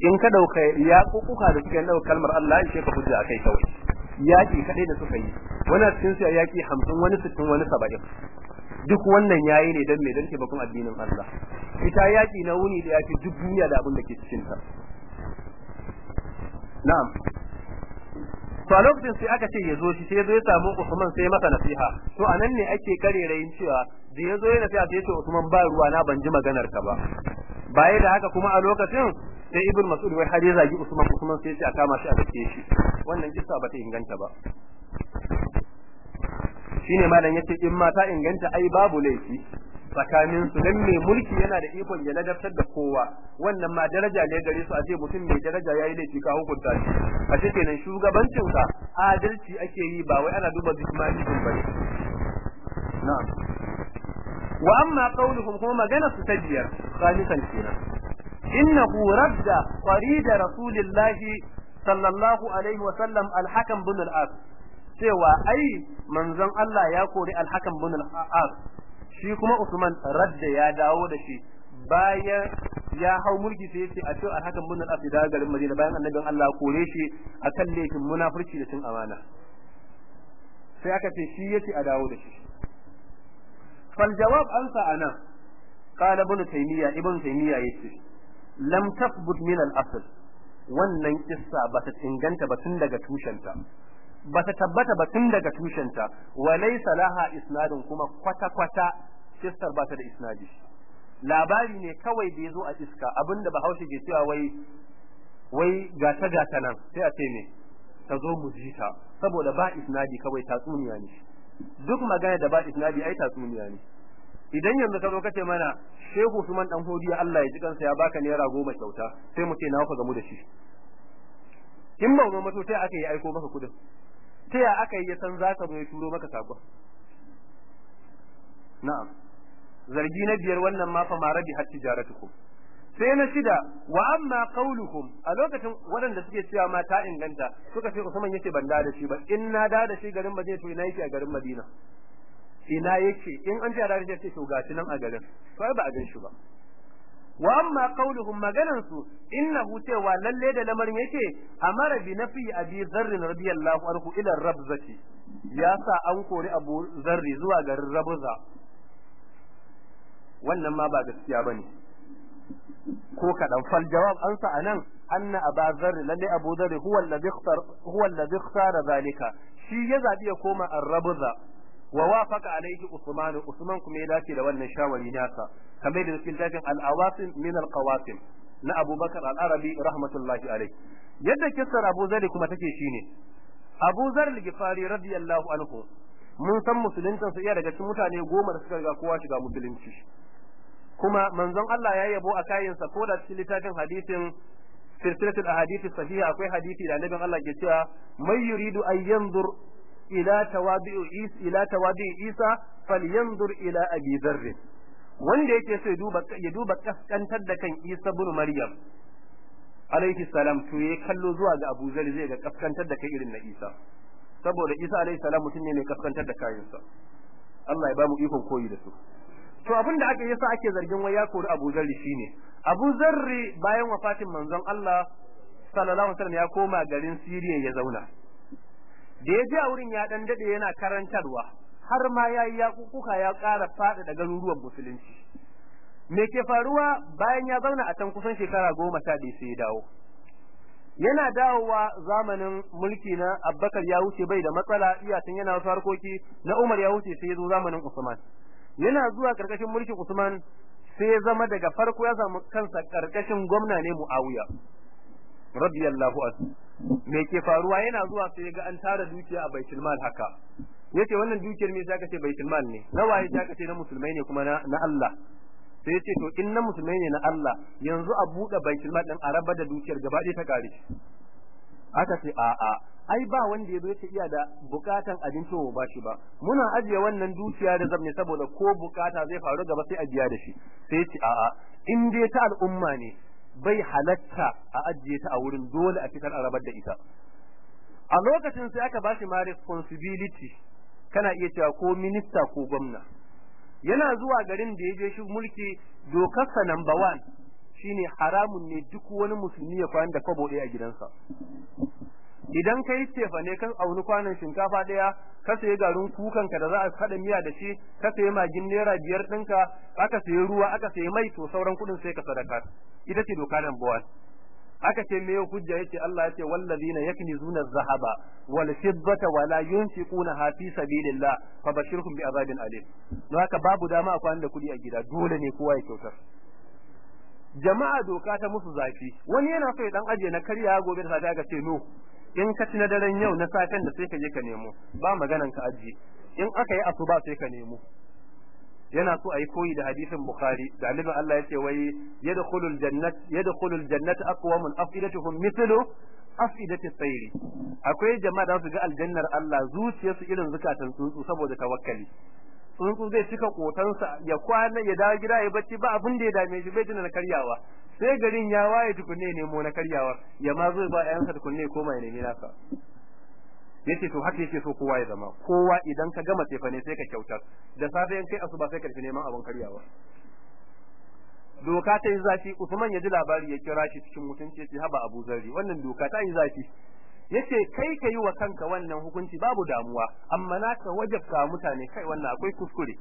In ka ɗauka ya kukuka da cikin ɗauka kalmar Allah ya ce ka hujja akai kawai. Yaki kadai da suka yi. Wani cikin su yaki 50 wani 60 wani 70 duk wannan yayi ne dan me? Dan taimakon addinin Allah. Ita yaki na wuni da yafi duk duniya da abin da ke cikin ta na'am. To a lokacin sai aka ce ya zo shi sai zo ya samu Usman sai masa nasiha. To a nan ne ake karerayin cewa da ya zo ya nasiha sai ce Usman ba ruwa na ban ji maganar ka ba. Baya da haka kuma a lokacin sai Ibn Mas'ud wai har ya zagi Usman Usman sai ya kama shi a dake shi. Wannan kissa ba ta inganta ba. Shine malam ya ce in ma ta inganta ai babu laifi. Tsakanin su dan mai mulki yana da ikon ya ladabtar da kowa. Wannan ma daraja ne gare su a ce mutum mai daraja yayi laifi ka hukunta shi. A ce kenan shugabancin ka adalci ake yi ba wai ana duba bismani din ba ne na'am. Wa amma qawluhum kuma magana su ta biyar khalisan kenan. Innahu radda qarida rasulillahi sallallahu alaihi wa sallam al-hakam bin al-as. Cewa ai manzon Allah ya kori al-hakam bin al-as. Shi kuma Usman radda ya dawo da shi. Bayan ya hau mulki sai ya ce a cewa al-hakam bin al-as da garin Madina. Bayan annabin Allah kore shi akan laifin munafurci da cin amana. Sai aka ce shi ya ce a dawo da shi. Fal jawab ansa ana qala ibn taymiya ibn taymiya ya ce lam tathbut min al-asl. Wannan kissa ba ta inganta ba tun daga tushenta. Ba ta tabbata ba tun daga tushenta. Wa laysa laha isnadun kuma kwata kwata kissar ba ta da isnadi. Labari ne kawai da ya zo a iska abin da bahaushe ke cewa wai wai gata gata nan sai a ce me ta zo mu ji ta saboda ba isnadi kawai tatsuniya ne. Duk magana da ba isnadi ai tatsuniya ne. Idan yanzu ka zo ka ce mana Shehu Usman dan Hodiya Allah ya ji kansa ya baka naira goma kyauta sai mu ce na ka gamu da shi? In ba mu mato sai aka yi aiko maka kuɗin ta ya aka yi ya san zaka zo ya turo maka saƙon na'am. Zargi na biyar wannan ma fa ma rabi har tijaratukum sai na shida wa amma qauluhum a lokacin waɗanda suke cewa ma ta inganta suka ce Usman ya ce ban da shi ba in na da da shi garin Madina to ina yake a garin Madina? Ina yake? In an ji da ce to gashi nan a garin. To ba a gan shi ba. Wa amma qauluhum maganan su innahu cewa lalle da lamarin yake amara bi nafi abi zarr radiyallahu anhu ila rabzati. Ya sa an kori abu zarri zuwa garin rabza. Wannan ma ba gaskiya ba ne ko kadan fal jawab an sa a nan anna aba zarr lalle abu zarr huwa alladhi ikhtar huwa alladhi ikhtara zalika. Shi ya zabi ya koma ar-rabza. Wa wafaqa alayhi usman usman kuma ya dace da wannan shawari nasa. Kamar da cikin tafin al-awasim min al-qawasim na abubakar al-arabi rahmatullahi alayhi. Yadda kissar abu zarr kuma take shine abu zarr al-gifari radiyallahu anhu mun san musulunta su iya daga cikin mutane goma da suka riga kowa shiga musulunci. Kuma manzon Allah ya yabo a kayansa ko da cikin littafin hadisin silsilatul ahadith sahiha akwai hadisi da annabin Allah ke cewa may yuridu an yanzur ila tawadi'u is ila tawadi'u isa falyanzur ila abi dharr. Wanda yake so ya duba ya duba kaskantar da kan Isa ibn Maryam alaihi salam to ya kallo zuwa ga Abu Zar zai ga kaskantar da kai irin na Isa. Saboda Isa alaihi salam mutum ne mai kaskantar da kayansa. Allah ya ba mu ikon koyi da su. To abin da aka yasa ake zargin wai ya kori Abu Zarri shine. Abu Zarri bayan wafatin manzon Allah sallallahu alaihi wasallam ya koma garin Siriya ya zauna. Da ya je a wurin ya dan daɗe yana karantarwa har ma ya yi yakukuka ya ƙara faɗa da garuruwan musulunci. Me ke faruwa? Bayan ya zauna a can kusan shekara goma sha ɗaya sai ya dawo. Yana dawowa zamanin mulki na Abubakar ya wuce bai da matsala iyatan yana wasu harkoki na Umar ya wuce sai ya zo zamanin Usman. Yana zuwa ƙarƙashin mulkin Usman sai ya zama daga farko ya samu kansa ƙarƙashin gwamna ne Muawiya. Radiyallahu anhu. Me ke faruwa? Yana zuwa sai ya ga an tara dukiya a baitul mal haka. Yace wannan dukiyar me sai aka ce baitul mal ne? Na waye sai aka ce na musulmai ne kuma na Allah? Sai ya ce to in na musulmai ne na Allah yanzu a buɗe baitul mal din a raba da dukiyar gaba ɗaya ta kare aka ce a a ai ba wanda ya zo ya ce iya da bukatan abinci ba ba shi ba. Muna ajiye wannan dukiya da zamne saboda ko buƙata zai faru gaba sai a biya da shi. Sai ce a a in dai ta al'umma ne bai halatta a ajiye ta a wurin dole a fitar a rabar da ita. A lokacin sai aka ba shi ma responsibility kana iya cewa ko minista ko gwamna. Yana zuwa garin da ya je shi mulki dokarsa number one shine haramun ne duk wani musulmi ya kwana da kwabo ɗaya a gidansa. Idan kai tefa ne kan auni kwanan shinkafa ɗaya ka sayi garin kukan ka da za a kada miya da shi ka sayi magin naira biyar ɗinka aka sayi ruwa aka sayi mai to sauran kuɗin sai ka sadaka. Ita ce doka number one. Aka ce me hujja? Yace Allah ya ce wallazina yaknizuna adh-dhahaba wal fiddata wa la yunfiquna fi sabilillah fabashirhum bi azabin alim. Don haka babu dama a kwana da kuɗi a gida dole ne kowa ya kyautar. Jama'a doka ta musu zafi. Wani yana so ya dan aje na karya gobe da safe aka ce no. In ka ci na daren yau na safen da sai ka je ka nemo ba maganan ka aje in aka yi asuba sai ka nemo. Yana so ayi koyi da hadisin bukhari da annabin Allah ya ce wai yadkhulul jannat yadkhulul jannat aqwamun afidatuhum mithlu afidati tsairi akwai jama'a da su ga aljannar Allah zuciyarsu irin zukatan tsuntsu saboda tawakkali. Tsuntsu zai cika kotansa ya kwana ya dawo gida ya bacci ba abin da ya dame shi bai tuna na karyawa. Sai garin ya waye tukunne nemo na karyawa ya ma zo ba ƴaƴansa tukunne koma ya nemi nasa. Yace to haka yake so kowa ya zama. Kowa idan ka gama tefa ne sai ka kyautar da safe in kai asuba sai ka tafi neman abin karyawa. Doka ta yi zafi. Usman ya ji labari ya kira shi cikin mutunci ya ce haba Abu Zarri wannan doka ta yi zafi. Ya ce kai ka yi wa kanka wannan hukunci babu damuwa amma naka wajabta mutane kai wannan akwai kuskure.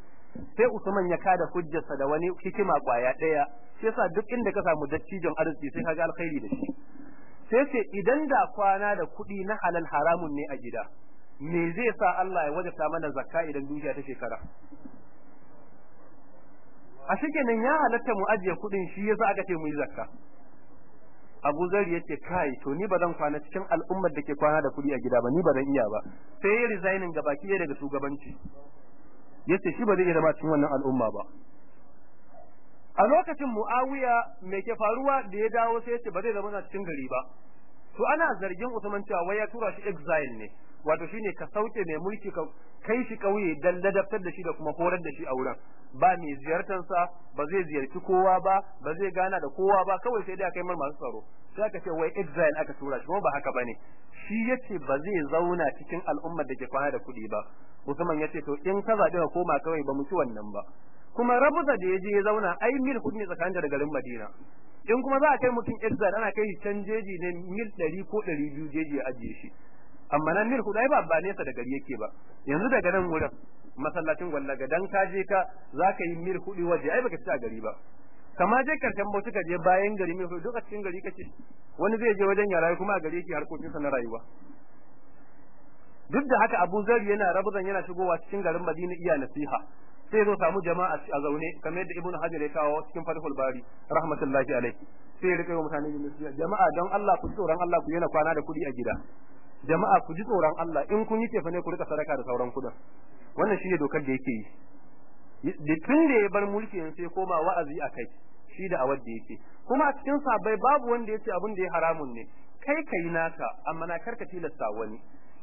Sai Usman ya kada hujjarsa da wani hikima ƙwaya ɗaya sai yasa duk inda ka samu dattijon arziki sai ka ga alkhairi da shi. Sai ce idan da kwana da kuɗi na halal haramun ne a gida me zai sa Allah ya wajabta mana zakka idan dukiya ta shekara? A shikenan ya halatta mu ajiye kuɗin shi yasa aka ce mu yi zakka. Abu Zari ya ce kai to ni ba zan kwana cikin al'ummar da ke kwana da kuɗi a gida ba ni ba zan iya ba. Sai ya resigning ga baki daga shugabanci. Yace shi ba zai iya zama cikin wannan al'umma ba. A lokacin Muawiya me ke faruwa da ya dawo sai ya ce ba zai zama cikin gari ba. To ana zargin Usman cewa wai ya tura shi exile ne. Wato shine ka sauke mai mulki ka kai shi kauye dan ladabtar da shi da kuma horar da shi a wurin. Ba mai ziyartar sa ba zai ziyarci kowa ba ba zai gana da kowa ba kawai sai dai aka yi mar masu tsaro. Sai aka ce wai exile aka tura shi ba haka ba ne shi ya ce ba zai zauna cikin al'ummar da ke kwana da kuɗi ba. Usman ya ce to in ka zaɓi ka koma kawai ba mu ci wannan ba. Kuma rabuza da ya je ya zauna ai mil kuɗi ne tsakanin da garin Madina. In kuma za a kai mutum exile ana kai shi can jeji ne mil 100 ko 200 jeji ya ajiye shi. Amma nan mil kudai ba ba nesa da gari yake ba. Yanzu daga nan wurin masallacin gwallaga dan ka je ka zaka yi mil kuɗi waje ai baka ci a gari ba. Kama je ƙarshen bautu ka je bayan gari mil duk a cikin gari kake wani zai je wajen yara kuma a gari yake harkokin sa na rayuwa. Duk da haka Abu Zar yana rabuzan yana shigowa cikin garin Madina iya nasiha. Sai zo samu jama'a a zaune kamar yadda Ibn Hajar ya kawo cikin Fathul Bari rahmatullahi alaihi sai ya riƙa mutane nasiha. Jama'a don Allah ku tsoron Allah ku yana kwana da kuɗi a gida. Jama'a ku ji tsoron Allah. In kun yi tefa ne ku riƙa sadaka da sauran kuɗin wannan shine dokar da yake yi. Da tun da ya bar mulki sai koma wa'azi a kai shi da awar da yake. Kuma a cikin sabai babu wanda ya ce abin da ya haramun ne. Kai kai naka amma na kar ka tilasta wani.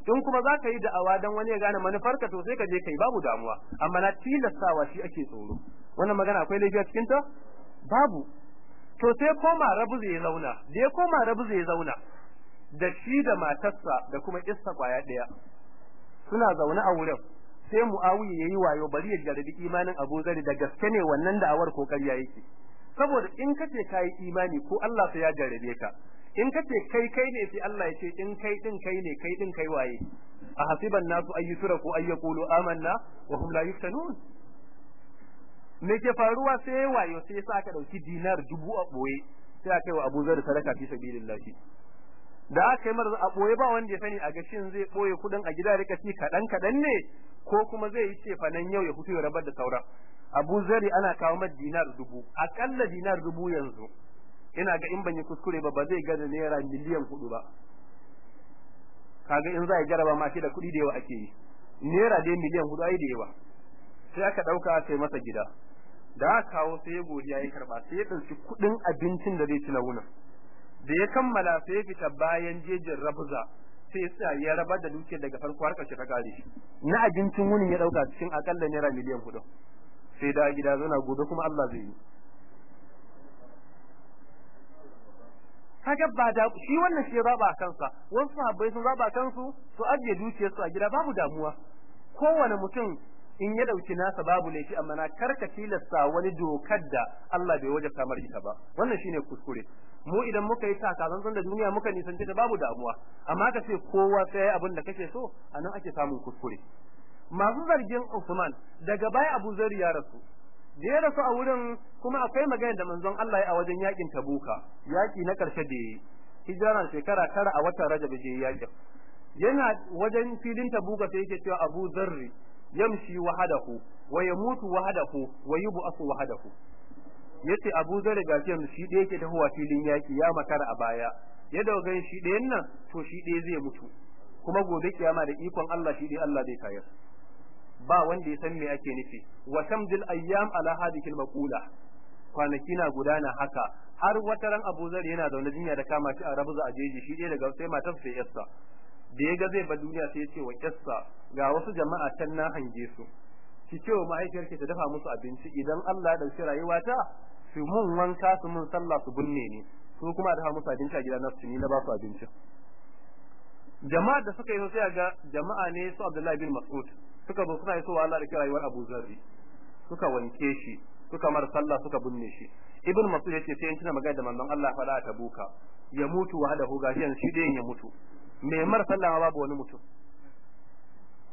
In kuma za ka yi da'awa dan wani ya gane manufarka to sai ka je kai babu damuwa. Amma na tilastawa shi ake tsoro. Wannan magana akwai laifi a cikin ta babu. To sai koma rabu zai zauna. Da ya koma rabu zai zauna. Da shi da matarsa da kuma issa ƙwaya ɗaya suna zaune a wurin sai Muawiya yayi wayo bari ya jarabi imanin Abu Zari da gaske ne wannan da'awar ko ƙarya yake. Saboda in kace kai imani ko Allah sai ya jarabe ka. In ka ce kai kai ne sai Allah ya ce in kai din kai ne kai din kai waye? A hasiban nasu ayyusura ko ayyakulu amanna wa hum la yuftanun. Me ke faruwa sai wayo sai sa aka ɗauki dinar dubu a ɓoye sai aka yi wa Abu Zar sadaka fi sabilillah da aka yi mar a ɓoye ba wanda ya sani a gashin zai ɓoye kuɗin a gida riƙa ci kadan kadan ne ko kuma zai yi ce fa nan yau ya fito ya rabar da saura. Abu Zari ana kawo mata dinar dubu akalla dinar dubu yanzu. Ina ga in ban yi kuskure ba ba zai ga da naira miliyan huɗu ba. Kaga in za a jaraba ma shi da kuɗi da yawa ake yi. Naira dai miliyan huɗu ai da yawa. Sai aka ɗauka sai masa gida. Da aka kawo sai ya godiya ya karɓa sai ya ɗauki kuɗin abincin da zai ci na wunin da ya kammala sai ya fita bayan jejin rabza sai ya tsaya ya rabar da dukiyar daga farko har ƙarshe ta kare shi na abincin wunin ya ɗauka cikin akalla naira miliyan huɗu sai da gida zana gobe kuma Allah zai yi. Kaga ba da shi wannan shi raba kansa. Wasu sahabbai sun raba kansu su ajiye dukiyarsu a gida babu damuwa. Kowane mutum in ya ɗauki nasa babu laifi amma na kar ka tilasta wani dokar da Allah bai wajabta mar ita ba. Wannan shine kuskure. Mu idan muka yi takatsantsan da duniya muka nisanci ta babu damuwa. Amma ka ce kowa sai abin da kake so a nan ake samun kuskure. Masu zargin Usman daga baya Abu Zar ya rasu. Da ya rasu a wurin kuma akwai magana da manzon Allah ya a wajen yaƙin Tabuka. Yaki na ƙarshe da hijira shekara tara a watan Rajab je yaƙin. Yana wajen filin Tabuka sai yake cewa Abu Zarri yamshi wahadahu wa yamutu wahadahu wa yub'asu wahadahu. Yace Abu Zarri ga shi shi da yake tahowa filin yaki ya makara a baya. Ya dauga shi ɗayan nan to shi ɗaya zai mutu. Kuma gobe kiyama da ikon Allah shi dai Allah zai kayar ba wanda ya san me ake nufi. Wa tamdil ayyam ala hadhihi al kwanaki na gudana haka. Har wata ran Abu Zar yana zaune jinya da kama shi a rabuza a jeji shi ɗaya daga sai matar sai yassa da ya ga zai ba duniya sai ya ce wa yassa ga wasu jama'a can na hange su. Ki ce wa mahaifiyarki ta dafa musu abinci. Idan Allah ya ɗauki rayuwata su mun wanka su mun sallah su binne ni. Su kuma dafa musu abinci a gidan nasu ni na ba su abinci. Jama'a da suka yi sai ga jama'a ne su Abdullahi bin Mas'ud. Suka zo suna isowa Allah da rayuwar Abu Zarri. Suka wanke shi suka mar sallah suka binne shi. Ibn Mas'ud ya ce sai in tuna magana da manzon Allah fada ta buka ya mutu wa hadahu gashi yanzu shi dai ya mutu. Me mar sallah ma babu wani mutum.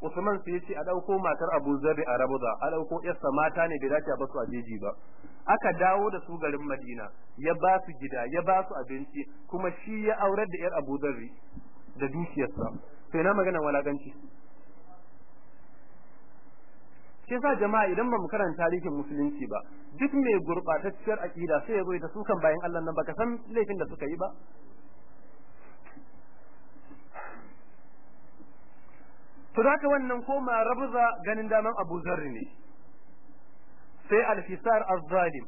Usman sai ya ce a ɗauko matar Abu Zarri a Rabuza a ɗauko yarsa mata ne bai dace a ba su a ba. Aka dawo da su garin Madina ya ba su gida ya ba su abinci kuma shi ya aurar da yar Abu Zarri da dukiyarsa. Sai na magana walaganci shi yasa jama'a idan ba mu karanta tarihin musulunci ba duk mai gurbatacciyar aqida sai ya zo da sukan bayan Allah nan baka san laifin da suka yi ba. To haka wannan koma rabza ganin daman Abu Zarri ne. Sai al-fisar az-zalim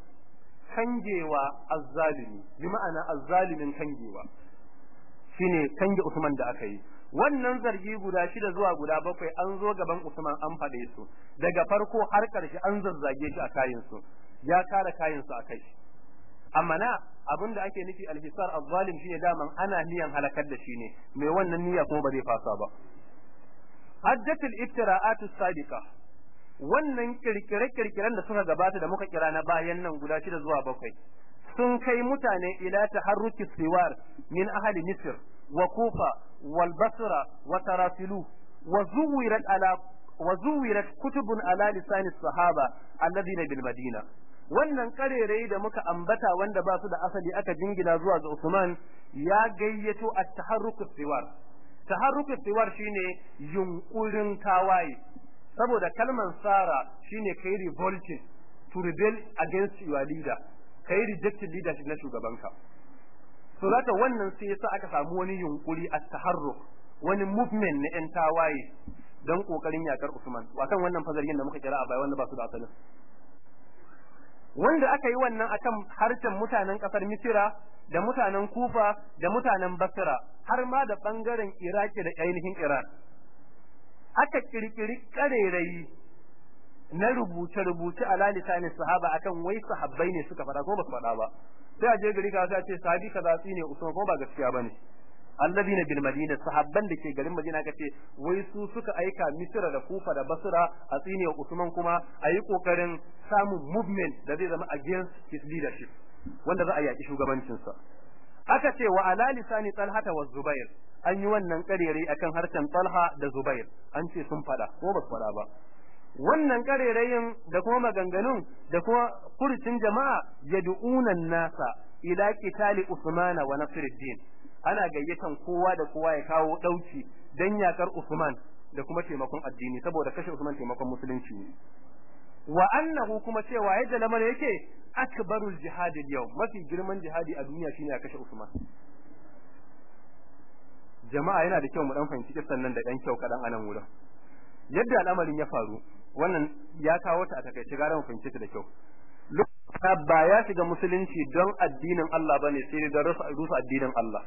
kangewa az-zalimi bi ma'ana az-zalimin kangewa. Shine kange Usman da aka yi. Wannan zargi guda shida zuwa guda bakwai an zo gaban Usman an faɗe su. Daga farko har ƙarshe an zazzage shi a kayin su. Ya kare kayin su a kai. Amma na abin da ake nufi alhisar azzalim shine daman ana niyan halakar da shi ne. Mai wannan niyya kuma ba zai fasa ba. Haddatul iftira'atu sadiqa wannan kirkire-kirkiren da suka gabata da muka kira na bayan nan guda shida zuwa bakwai sun kai mutane ila taharruki siwar min ahli misr wa kufa wal basra wa tarasilu wa zuwirat ala wa zuwirat kutubun ala lisan sahaba alladhina bil madina. Wannan karerai da muka ambata wanda ba su da asali aka jingina zuwa ga Usman ya gayyato at-taharruku siwar. Taharruku siwar shine yunkurin tawaye. Saboda kalman sara shine kai revolting to rebel against your leader. Kai rejected leadership na shugabanka. So zaka wannan sai yasa aka samu wani yunkuri a taharruk wani movement na yan tawaye don ƙoƙarin yakar Usman. Wakan wannan fazargin da muka kira a bai wanda ba su da asalin wanda aka yi wannan akan harshen mutanen ƙasar Misira da mutanen Kufa da mutanen Basra har ma da ɓangaren Iraki da ainihin Iran. Aka kirkiri karerai na rubuce-rubuce a lalisanin sahaba akan wai sahabbai ne suka faɗa ko ba su faɗa ba. Sai a je gari ka sai a ce sahabi kaza ne usman ko ba gaskiya ba ne alladina bil madina sahabban da ke garin madina kace wai su suka aika misra da kufa da basra a tsine usman kuma a yi ƙoƙarin samun movement da zai zama against his leadership wanda za a yaki shugabancinsa. Aka ce wa ala lisani talhata wa zubair. An yi wannan karere akan harshen talha da zubair. An ce sun fada ko ba fada ba. Wannan karerayin da kuma maganganun da kuma furucin jama'a yad'una nasa ila qitali usmana wa nasruddin ana gayyatan kowa da kowa ya kawo ɗauki dan yakar usman da kuma taimakon addini saboda kashe usman taimakon musulunci ne. Wa annahu kuma cewa yadda lamar yake akbarul jihad yau mafi girman jihadi a duniya shine a kashe usman. Jama'a yana da kyau mu dan fahimci kissan nan da dan kyau kadan a nan wurin. Yadda al'amarin ya faru wannan ya kawo ta a taƙaice gara mu fahimci ta da kyau. Ba ya shiga musulunci don addinin Allah ba ne sai da rusa addinin Allah.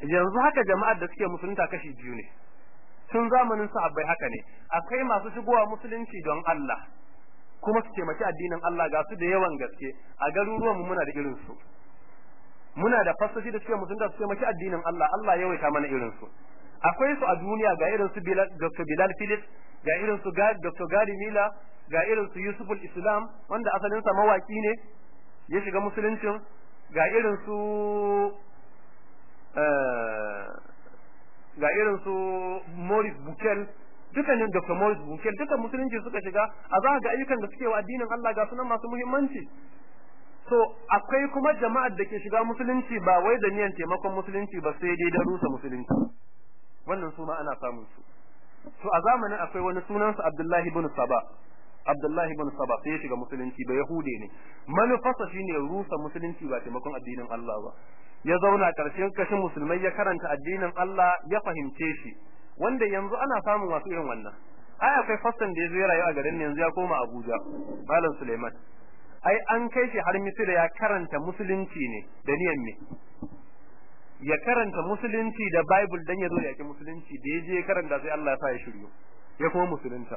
Yanzu haka jama'ar da suke musulunta kashi biyu ne. Tun zamanin sahabbai haka ne. Akwai masu shigowa musulunci don Allah kuma su taimaki addinin Allah ga su da yawan gaske. A garuruwan mu muna da irin su. Muna da fasoshi da suke musulunta su taimaki addinin Allah. Allah ya waita mana irin su. Akwai su a duniya ga irin su Dr. Bilal Phillips ga irin su Dr. Gary Miller ga irin su Yusuful Islam wanda asalin sa mawaki ne ya shiga musuluncin. Ga irin su ga irin su Morris Bukel dukkanin Dr. Morris Bukel dukkan musulunci suka shiga a za ga ayyukan da suke wa addinin Allah ga sunan masu muhimmanci. So akwai kuma jama'ar da ke shiga musulunci ba wai da niyan taimakon musulunci ba sai dai da rusa musulunci. Wannan su ma ana samun su. To a zamanin akwai wani sunansa Abdullahi ibn Saba Abdullahi ibn Saba sai ya shiga musulunci ba Yahude ne. Manufarsa shine rusa musulunci ba taimakon addinin Allah ba. Ya zauna ƙarshen kashin musulmai ya karanta addinin Allah ya fahimce shi. Wanda yanzu ana samun wasu irin wannan. Ai akwai fassan da ya zo rayu a garin yanzu ya koma Abuja Malam Suleiman. Ai an kai shi har Misira ya karanta musulunci ne da niyan me? Ya karanta musulunci da Bible dan ya zo ya yaki musulunci da ya je karanta sai Allah ya sa ya shiryo ya kuma musulunta.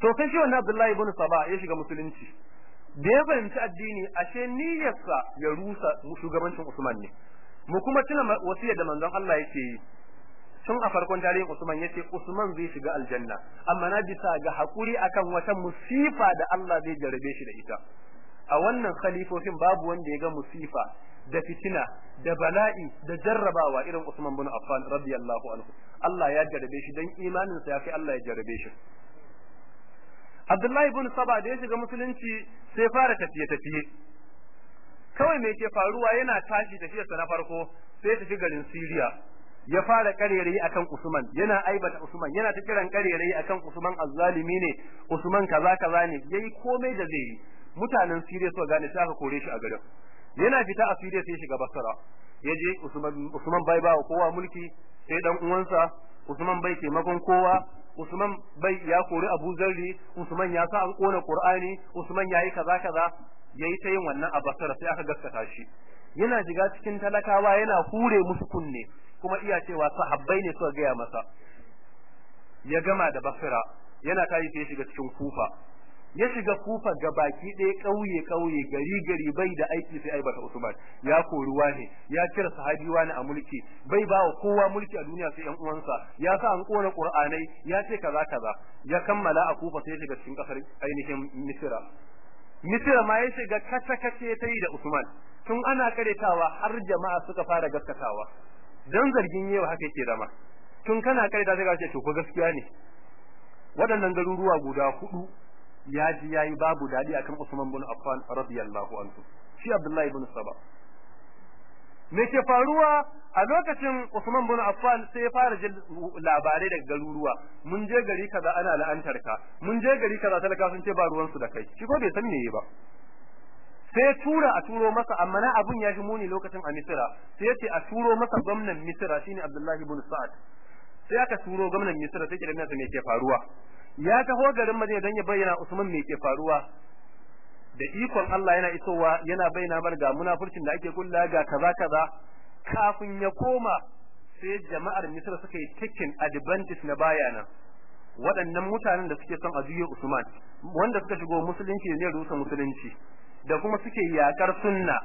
To sai shi wannan Abdullahi ibn Saba ya shiga musulunci. Da ya fahimci addini ashe niyyarsa ya rusa shugabancin Usman ne. Mu kuma tuna wasiyar da manzon Allah yake yi. Tun a farkon tarihin Usman ya ce Usman zai shiga aljanna. Amma na bisa ga haƙuri akan wata musifa da Allah zai jarabe shi da ita. A wannan khalifofin babu wanda ya ga musifa da fitina da bala'i da jarrabawa irin Usman bin Affan radiyallahu anhu. Allah ya jarabe shi dan imaninsa ya kai Allah ya jarabe shi. Abdullahi ibn Saba da ya shiga musulunci sai fara tafiye tafiye kawai me ke faruwa yana tashi tafiyarsa na farko sai tafi garin Syria ya fara karerai akan Usman yana aibata Usman yana ta kiran karerai akan Usman azzalimi ne Usman kaza kaza ne. Yayi komai da zai yi. Mutanen Syria suka gane sai aka kore shi a garin. Yana fita a Syria sai shiga Basra. Ya je Usman Usman bai ba kowa mulki sai dan uwansa Usman bai taimakon kowa. Usman bai ya kori Abu Zarri Usman ya sa an kona Qur'ani Usman yayi kaza kaza yayi ta yin wannan a Basra sai aka gaskata shi. Yana shiga cikin talakawa yana hure musu kunne kuma iya cewa sahabbai ne suka gaya masa. Ya gama da Basra yana tayi sai shiga cikin Kufa. Ya shiga kufa ga baki ɗaya ƙauye ƙauye gari gari bai da aiki sai ai bata Usman. Ya kori ne ya kira sahabi wani a mulki bai ba wa kowa mulki a duniya sai ƴan uwansa. Ya sa an kona Qur'anai ya ce kaza kaza. Ya kammala a kufa sai shiga cikin ƙasar ainihin Misira. Misira ma ya shiga kace kace ta yi da Usman. Tun ana karetawa har jama'a suka fara gaskatawa. Dan zargin yau haka yake zama tun kana kareta sai ka ce to ko gaskiya ne. Waɗannan garuruwa guda huɗu ya ji yayi babu daɗi akan Usman bin Affan radiyallahu anhu. Shi Abdullahi ibn Saba me ke faruwa? A lokacin Usman bin Affan sai ya fara jin labarai daga garuruwa. Mun je gari kaza ana la'antar ka. Mun je gari kaza talaka sun ce ba ruwan su da kai. Shi ko bai san ba. Sai tura a turo masa amma na abun ya muni lokacin a Misira. Sai ya ce a turo masa gwamnan Misira shine Abdullahi ibn Sa'ad. Sai aka turo gwamnan Misira sai kiran nasa ke faruwa. Ya taho garin Madina dan ya bayyana Usman me ke faruwa. Da ikon Allah yana isowa yana bayyana bar ga munafurcin da ake kulla ga kaza kaza. Kafin ya koma sai jama'ar Misra suka yi taking advantage na bayana waɗannan mutanen da suke son a juye Usman wanda suka shigo musulunci ne rusa musulunci da kuma suke yakar sunna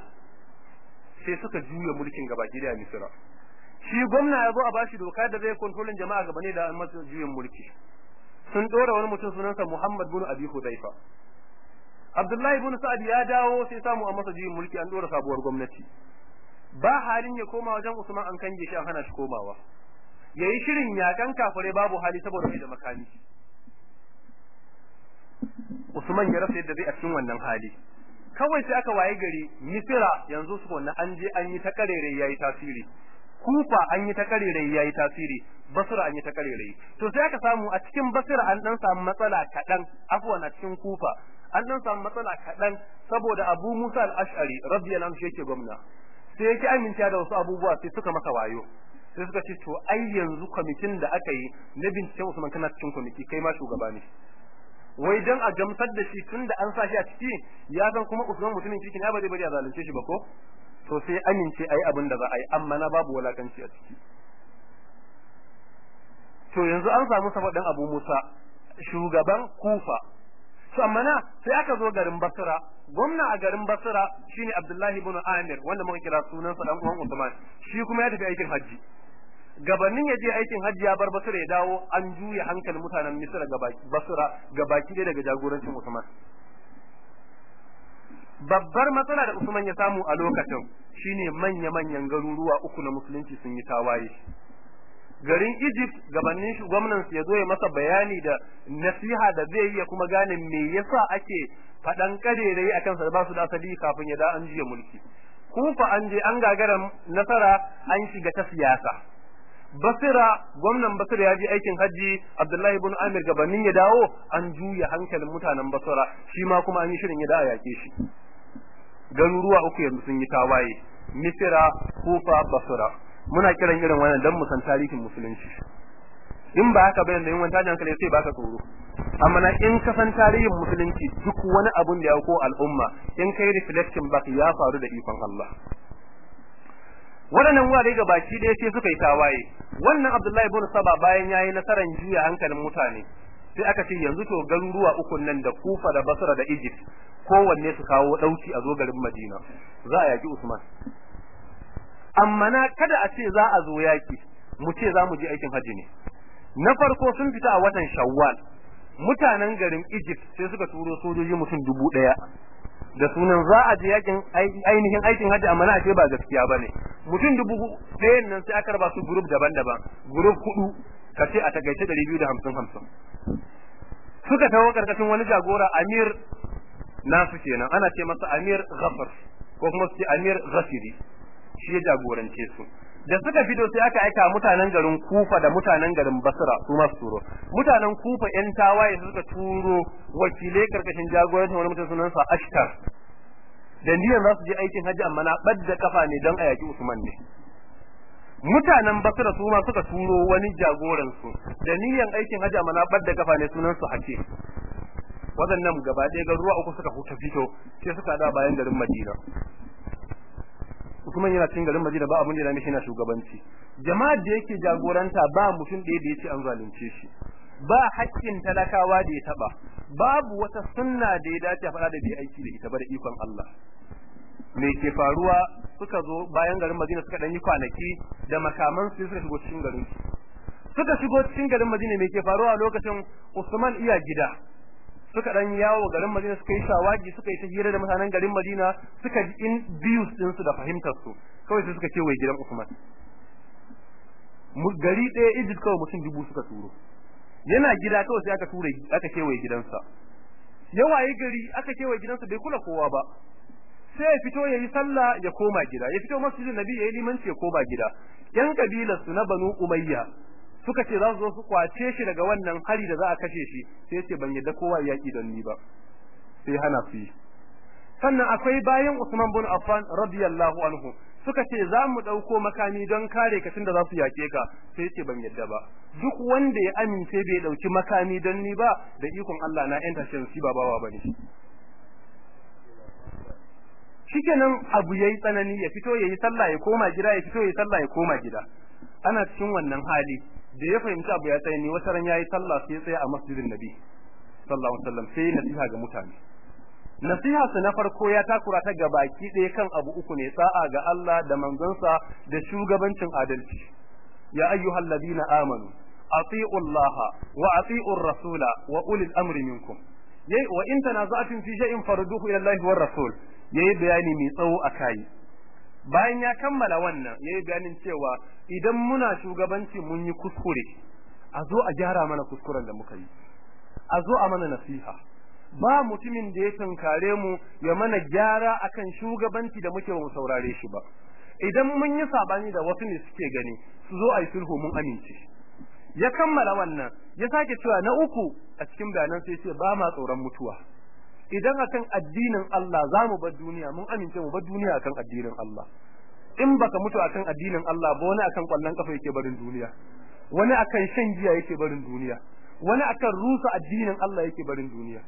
sai suka juya mulkin gabaki da Misra shi gwamna ya zo a bashi doka da zai kontrolin jama'a gaba ne da juyin mulki. Sun dora wani mutum sunansa Muhammad bin Abi Hudayfa. Abdullahi bin Sa'ad ya dawo sai samu a masa mulki an dora sabuwar gwamnati. Ba halin ya koma wajen Usman an kange shi an hana shi komawa. Yayi shirin yakan kafure babu hali saboda bai da makami. Usman ya rasa yadda zai a cikin wannan hali. Kawai sai aka waye gari Misira yanzu su wannan an je an yi ta karere yayi tasiri. Kufa an yi ta karere yayi tasiri. Basra an yi ta karere to sai aka samu a cikin Basra an dan samu matsala kadan afwan a cikin Kufa. An dan samu matsala kadan saboda Abu Musa al-Ash'ari radiyallahu anhu yake gwamna. Sai yake aminta da wasu abubuwa sai suka masa wayo. Sai suka ce to ai yanzu kwamitin da aka yi na binciken Usman kana cikin kwamiti kai ma shugaba ne. Wai dan a gamsar da shi tunda an sa shi a ciki ya san kuma Usman mutumin cikin ya ba bari a zalunce shi ba ko? To sai amince ayi abin da za a yi amma na babu walakanci a ciki. To yanzu an samu safaɗin Abu Musa shugaban Kufa. To amma na sai aka zo garin Basra. Gwamna a garin Basra shine Abdullahi ibn Amir wanda muka kira sunansa dan uwan Usman. Shi kuma ya tafi aikin hajji. Gabanin ya je aikin hajji ya bar Basra ya dawo an juya hankalin mutanen Misra gabaki Basra gabaki dai daga jagorancin Usman. Babbar matsala da Usman ya samu a lokacin shine manya-manyan garuruwa uku na musulunci sun yi tawaye. Garin Egypt gabanin shi gwamnan ya zo ya masa bayani da nasiha da zai yi kuma gane me yasa ake faɗan karerai akan sa ba su da asali kafin ya da an jiya mulki. Kufa an je an gagara nasara an shiga ta siyasa. Basira gwamnan basira ya je aikin hajji abdullahi ibn amir gabanin ya dawo an juya hankalin mutanen basira. Shi ma kuma an yi shirin ya da yake shi. Garuruwa uku yanzu sun yi tawaye misira kufa basira muna kiran irin wannan dan mu san tarihin musulunci. In ba haka ba yanzu in wani hankali sai baka tsoro. Amma na in ka san tarihin musulunci duk wani abun da ya ko al'umma in kai reflection back ya faru da ikon Allah. Waɗannan wurare ga baki ɗaya sai suka yi tawaye. Wannan Abdullahi ibn Saba bayan yayi nasarar juya hankalin mutane. Sai aka ce yanzu to garuruwa uku nan da Kufa da Basra da Egypt kowanne su kawo ɗauki a zo garin Madina za a yaki Usman amma na kada a ce za a zo yaki mu ce za mu je aikin haji ne na farko sun fita a watan Shawwal mutanen garin Egypt sai suka turo sojoji mutum dubu ɗaya da sunan za a je yaƙin ainihin aikin hajji amma na ce ba gaskiya ba ne mutum dubu ɗayan nan sai aka raba su group daban-daban group huɗu ka ce a taƙaice ɗari biyu da hamsin hamsin suka tawo ƙarƙashin wani jagora Amir nasu kenan. Ana ce masa Amir Ghafar ko kuma su ce Amir Ghafiri. Shi ya jagorance su. Da suka fito sai aka aika mutanen garin Kufa da mutanen garin Basra su ma su turo. Mutanen Kufa yan tawaye suka turo wakilai ƙarƙashin jagorancin wani mutum sunansa Ashtar. Da niyyar za su je aikin hajji amma na badda kafa ne don a yaki Usman ne. Mutanen Basra su ma suka turo wani jagoran su. Da niyyar aikin hajji amma na badda kafa ne sunan su Hakim waɗannan gaba ɗaya garuruwa uku suka huta fito sai suka da bayan garin Madina. Usman yana cikin garin Madina ba abin da yana yana shugabanci. Jama'ar da yake jagoranta ba mutum ɗaya da ya ce an zalunce shi. Ba haƙƙin talakawa da ya taba babu wata sunna da ya dace a faɗa da bai aiki da ita ba da ikon Allah. Me ke faruwa? Suka zo bayan garin Madina suka dan yi kwanaki da makaman su suka shigo cikin garin suka shigo cikin garin Madina me ke faruwa lokacin Usman iya gida? Suka dan yawo garin Madina suka yi shawagi suka yi ta hira da mutanen garin Madina suka ji in views din su da fahimtar su. Kawai sai suka ce wai gidan Usman. Gari ɗaya Egypt kawai mutum dubu suka turo. Yana gida kawai sai aka tura aka kewaye gidansa. Yawaye gari aka kewaye gidansa bai kula kowa ba. Sai ya fito yayi sallah ya koma gida. Ya fito masjidin nabi yayi limanci ya koma gida. Yan kabilar su na banu umayya suka ce za su zo su ƙwace shi daga wannan hari da za a kashe shi. Sai ce ban yadda kowa yaki don ni ba. Sai hana yi. Sannan akwai bayan Usman bin Affan radiyallahu anhu suka ce za mu ɗauko makami don kare ka tunda za su yake ka. Sai ce ban yadda ba. Duk wanda ya amince bai ɗauki makami don ni ba da ikon Allah na yanta shi ba bawa ba ne. Shikenan abu yayi tsanani ya fito yayi sallah ya koma gida ya fito yayi sallah ya koma gida. Ana cikin wannan hali. Da ya fahimci abu ya tsaye ni wata ran yayi sallah sai tsaya a masjidin nabi sallallahu alaihi wasallam sai nasiha ga mutane. Nasiha su na farko ya takura ta ga baki ɗaya kan abu uku ne sa'a ga Allah da manzonsa da shugabancin adalci. Ya ayyuhal ladina amanu ati'u Allah wa ati'u rasula wa ulil amri minkum. Yayi wa in tanaza'tum fi shay'in farduhu ila Allah war rasul. Yayi bayani mai tsawo akai bayan ya kammala wannan yayi bayanin cewa idan muna shugabanci mun yi kuskure a zo a gyara mana kuskuren da muka yi. A zo a mana nasiha. Ba mutumin da ya tunkare mu ya mana gyara akan shugabanci da muke mu saurare shi ba. Idan mun yi saɓani da wasu ne suke gani su zo a yi sulhu mun amince. Ya kammala wannan ya sake cewa na uku a cikin bayanan sai ce ba ma tsoron mutuwa. Idan akan addinin Allah za mu bar duniya mun amince mu bar duniya akan addinin Allah. In baka mutu akan addinin Allah ba wani akan ƙwallon kafa yake barin duniya wani akan shan giya yake barin duniya wani akan rusa addinin Allah yake barin duniya.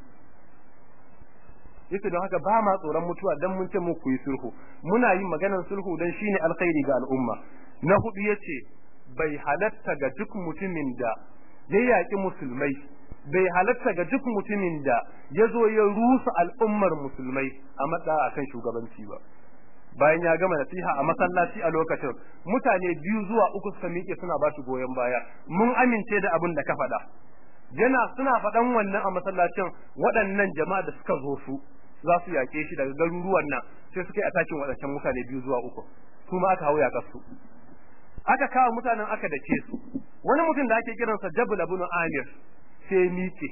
Yace don haka ba ma tsoron mutuwa dan mun ce mu ku yi sulhu. Muna yin maganar sulhu dan shine alkhairi ga al'umma. Na huɗu ya ce bai halatta ga duk mutumin da ya yaki musulmai bai halatta ga duk mutumin da ya zo ya rusa al'ummar musulmai a matsa akan shugabanci ba. Bayan ya gama nasiha a masallaci a lokacin mutane biyu zuwa uku suka miƙe suna ba shi goyon baya. Mun amince da abin da ka faɗa. Yana suna faɗan wannan a masallacin waɗannan jama'a da suka zo su za su yaƙe shi daga garuruwan nan sai suka yi atakin waɗancan mutane biyu zuwa uku. Su ma aka hau yaƙar aka kawo mutanen aka dake su. Wani mutum da ake kiransa Jabal ibn Amir sai miƙe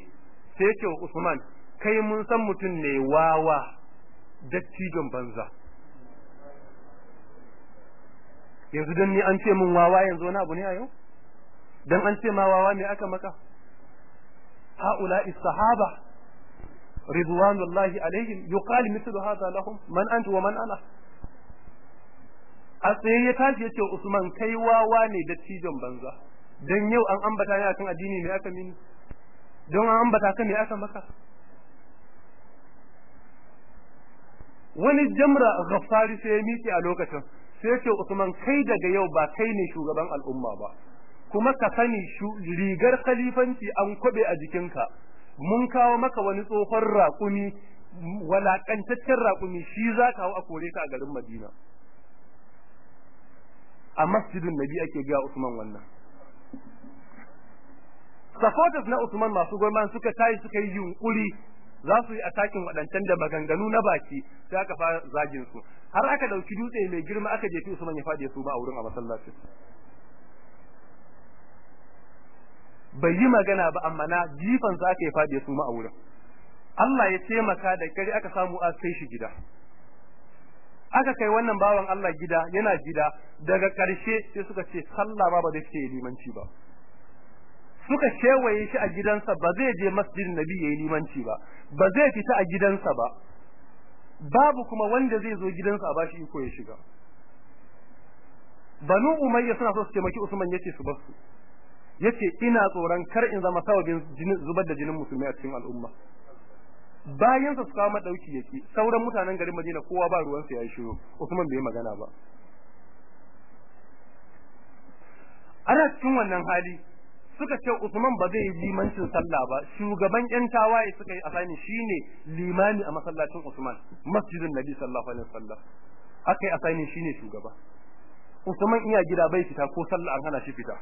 sai ce wa Usman kai mun san mutum ne wawa dattijon banza. Yanzu dan ni an ce mun wawa yanzu wani abu ne a yau? Dan an ce ma wawa me aka maka? Haula sahaba ridwanullahi alaihim yuqal mithlu hadha lahum man anta wa man ana? A tsaye ya tashi ya ce Usman kai wawa ne da cijon banza. Dan yau an ambata ne akan addini me aka mini? Don an ambata ka me aka maka? Wani jamra ghaffari sai ya miƙe a lokacin sai ya ce Usman kai daga yau ba kai ne shugaban al'umma ba. Kuma ka sani rigar khalifanci an kwabe a jikinka. Mun kawo maka wani tsohon raƙumi walaƙantaccen raƙumi shi za ka hau a kore ka a garin Madina. A masjidin Nabi ake ga Usman wannan. Supporters na Usman masu goma suka tayi suka yi yunkuri za su yi atakin waɗancan da maganganu na baki sai aka fara zagin su. Har aka ɗauki dutse mai girma aka jefi Usman ya faɗi su ba a wurin a masallaci bai yi magana ba amma na jifan sa aka yi faɗi su ma a wurin. Allah ya taimaka da kare aka samu a kai shi gida. Aka kai wannan bawan Allah gida yana gida daga ƙarshe sai suka ce sallah ba ba da ke limanci ba. Suka kewaye shi a gidansa ba zai je masjidin nabi yayi limanci ba ba zai fita a gidansa ba. Babu kuma wanda zai zo gidansa ba shi iko ya shiga. Banu umayya suna so su taimaki usman ya ce su bar su. Yace ina tsoron kar in zama sababin zubar da jinin musulmi a cikin al'umma. Bayan su kawo madauki yake sauran mutanen garin Madina kowa ba ruwan sa yayi shiru. Usman bai magana ba. Ana cikin wannan hali suka ce Usman ba zai yi limancin sallah ba. Shugaban yan tawaye suka yi asani shine limami a masallacin Usman masjidin Nabi sallallahu alaihi wasallam. Akai asani shine shugaba. Usman iya gida bai fita ko sallah an hana shi fita.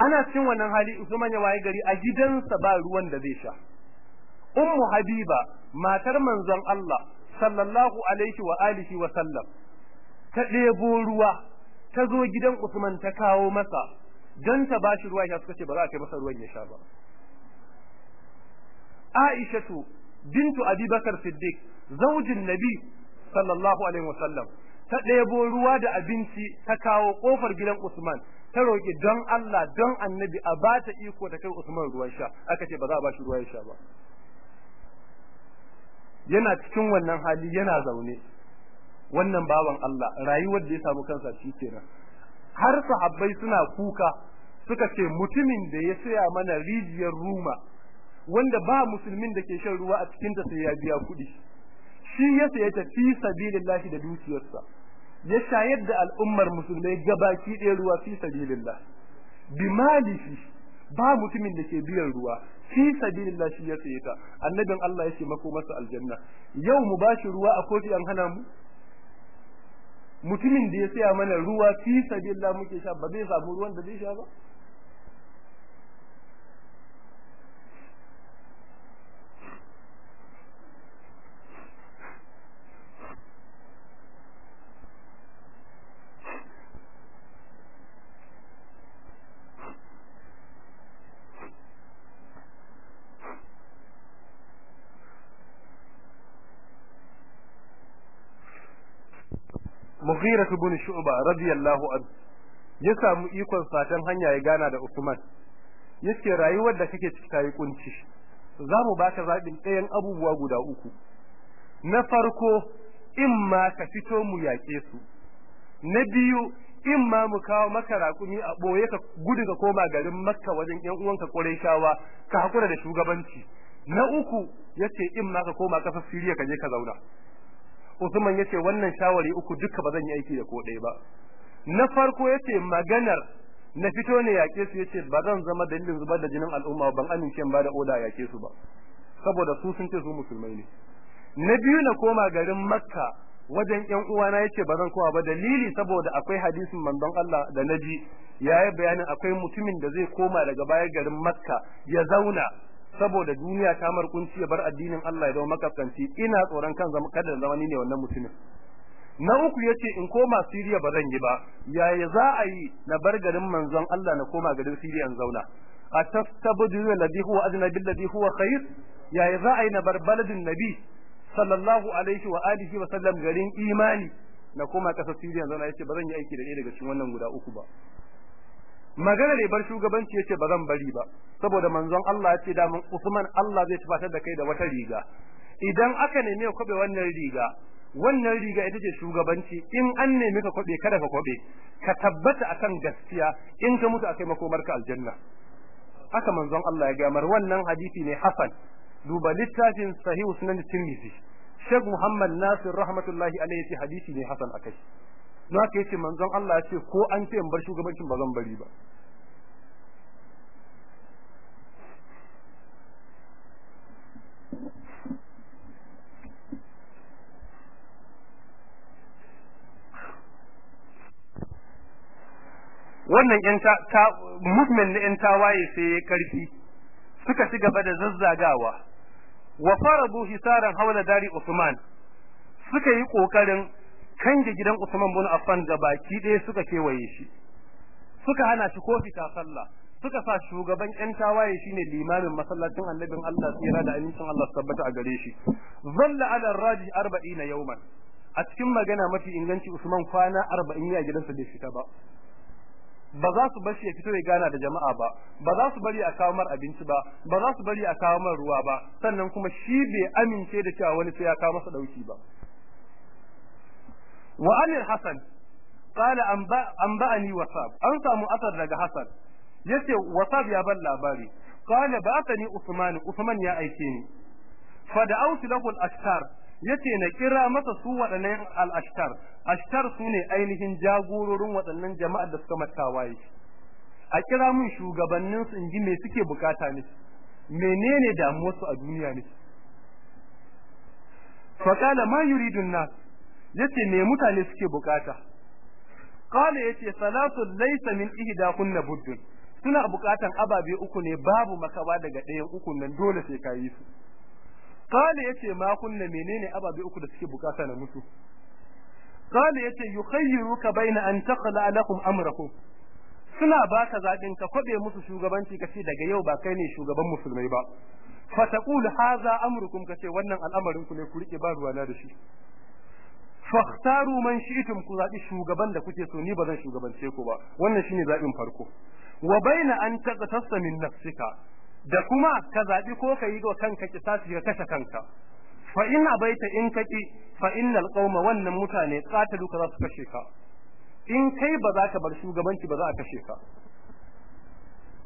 Ana cikin wannan hali Usman ya waye gari a gidansa ba ruwan da zai sha. Ummu Habiba matar manzon Allah sallallahu alaihi wa alihi wa sallam ta ɗebo ruwa ta zo gidan Usman ta kawo masa. Don ta bashi ruwa ya suka ce ba za a kai masa ruwan ya sha ba. Aishatu bintu Abi Bakar Siddiq zaujin Nabi sallallahu alaihi wasallam ta ɗebo ruwa da abinci ta kawo ƙofar gidan Usman ta roki don Allah don Annabi a ba ta iko ta kai Usman ruwan sha. Aka ce ba za a bashi ruwa ya sha ba. Yana cikin wannan hali yana zaune. Wannan bawan Allah rayuwar da ya samu kansa shi kenan. Har sahabbai suna kuka. Suka ce mutumin da ya saya mana rijiyar ruma wanda ba musulmin da ke shan ruwa a cikin ta sai ya biya kuɗi. Shi ya saya ta fi sabilillahi da dukiyarsa. Ya shayar da al'ummar musulmai gabaki ɗaya ruwa fi sabilillah bi malihi ba mutumin da ke biyan ruwa fi sabilillah shi ya saye ta. Annabin Allah ya ce mako masa aljanna. Yau mu bashi ruwa a kofi an hana mu? Mutumin da ya saya mana ruwa fi sabilillah muke sha ba zai samu ruwan da zai sha ba? Mughira ibn Shu'ba radiyallahu anhu ya samu ikon satan hanya ya gana da Usman. Yace rayuwar da kake ciki tayi kunci. Za mu baka zabin ɗayan abubuwa guda uku. Na farko in ma ka fito mu yaƙe su. Na biyu in ma mu kawo maka raƙumi a ɓoye ka gudu ka koma garin makka wajen ƴan uwanka shawa ka hakura da shugabanci. Na uku ya ce in ma ka koma ƙasar siriya ka je ka zauna. Usman ya ce wannan shawari uku duka ba zan yi aiki da ko ɗaya ba. Na farko ya ce maganar na fito ne yaƙe su ya ce ba zan zama dalilin zubar da jinin al'umma ban amince ba da oda yaƙe su ba. Saboda su sun ce su musulmai ne. Na biyu na koma garin makka wajen ƴan uwana ya ce ba zan koma ba. Dalili saboda akwai hadisin manzon Allah da na ji yayi bayanin akwai mutumin da zai koma daga baya garin makka ya zauna. Saboda duniya ta markunci ya bar addinin Allah ya zama makaskanci ina tsoron kan zama kada zama ni ne wannan mutumin. Na uku ya ce in koma Syria ba zan yi ba. Yaya za a yi na bar garin manzon Allah na koma garin Syria in zauna? Atastabdilu alladhi huwa adna billadhi huwa khair? Yaya za a yi na bar baladin nabi sallallahu alaihi wa alihi wa sallam garin imani na koma ƙasar Syria zauna? Yace ba zan yi aiki da ɗaya daga cikin wannan guda uku ba. Magana ne bar shugabanci ya ce ba zan bari ba saboda manzon Allah ya ce da mun Usman Allah zai tafatar da kai da wata riga. Idan aka neme ka kwabe wannan riga wannan riga ita ce shugabanci. In an nemi ka kwabe kada ka kwabe. Ka tabbata akan gaskiya in ka mutu akai makomar ka aljanna. Haka manzon Allah ya gamar wannan hadisi ne hasan duba littafin sahihu sunan tirmidhi. Sheikh Muhammad Nasir rahmatullahi alaihi hadisi ne hasan akai don haka ya ce manzon Allah ya ce ko an ce in bar shugabancin ba zan bari ba. Wannan yan ta movement na yan tawaye sai ya ƙarfi suka ci gaba da zazzagawa. Wa faradu hisaran hawla dari Usman suka yi ƙoƙarin kange gidan Usman bin Affan ga baki ɗaya suka kewaye shi. Suka hana shi ko fita sallah. Suka sa shugaban yan tawaye shine limamin masallacin annabin Allah tsira da amincin Allah tabbata a gare shi. Zalla ala raji 40 yawman. A cikin magana mafi inganci Usman kwana 40 ya gidansa bai fita ba. Ba za su bar shi ya fito ya gana da jama'a ba. Ba za su bari a kawo mar abinci ba. Ba za su bari a kawo mar ruwa ba. Sannan kuma shi bai amince da cewa wani sai ya kawo masa ɗauki ba. Wa anil hasan qala anba'ani wasab. An samu asar daga hasan ya ce wasab ya ban labari. Qala ba'athani usman usman ya aike ni. Fa da'awtu lahu al-ashtar. Yace na kira masa su waɗannan al-ashtar. Ashtar su ne ainihin jagororin waɗannan jama'ar da suka matawaye a kira mun shugabannin su inji me suke buƙata ne. Menene damuwar su a duniya ne. Fa qala ma yuridu nas? Ya ce me mutane suke buƙata? Qala ya ce salatu laysa min ihdakunna buddun. Suna bukatan ababe uku ne babu makawa daga ɗayan uku nan dole sai kayi su. Qala ya ce ma kunna menene ababe uku da suke buƙata na musu qala ya ce yukhayyiruka baina an taqla lakum amrakum. Suna baka zaɓin ka kwabe musu shugabanci kace daga yau ba kai ne shugaban musulmai ba. Fa taqul hadha amrukum kace wannan al'amarin ku ne ku riƙe ba ruwana da shi. Fakhtaru man shi'tum ku zabi shugaban da kuke so ni ba zan shugabance ku ba. Wannan shine zabin farko. Wa baina an taqtasa min nafsika da kuma ka zabi ko ka yi ga kanka kisasi ka kashe kanka. Fa in abaita in kaki fa innal qauma wannan mutane qatalu ka za su kashe ka. In kai ba za ka bar shugabanci ba za a kashe ka.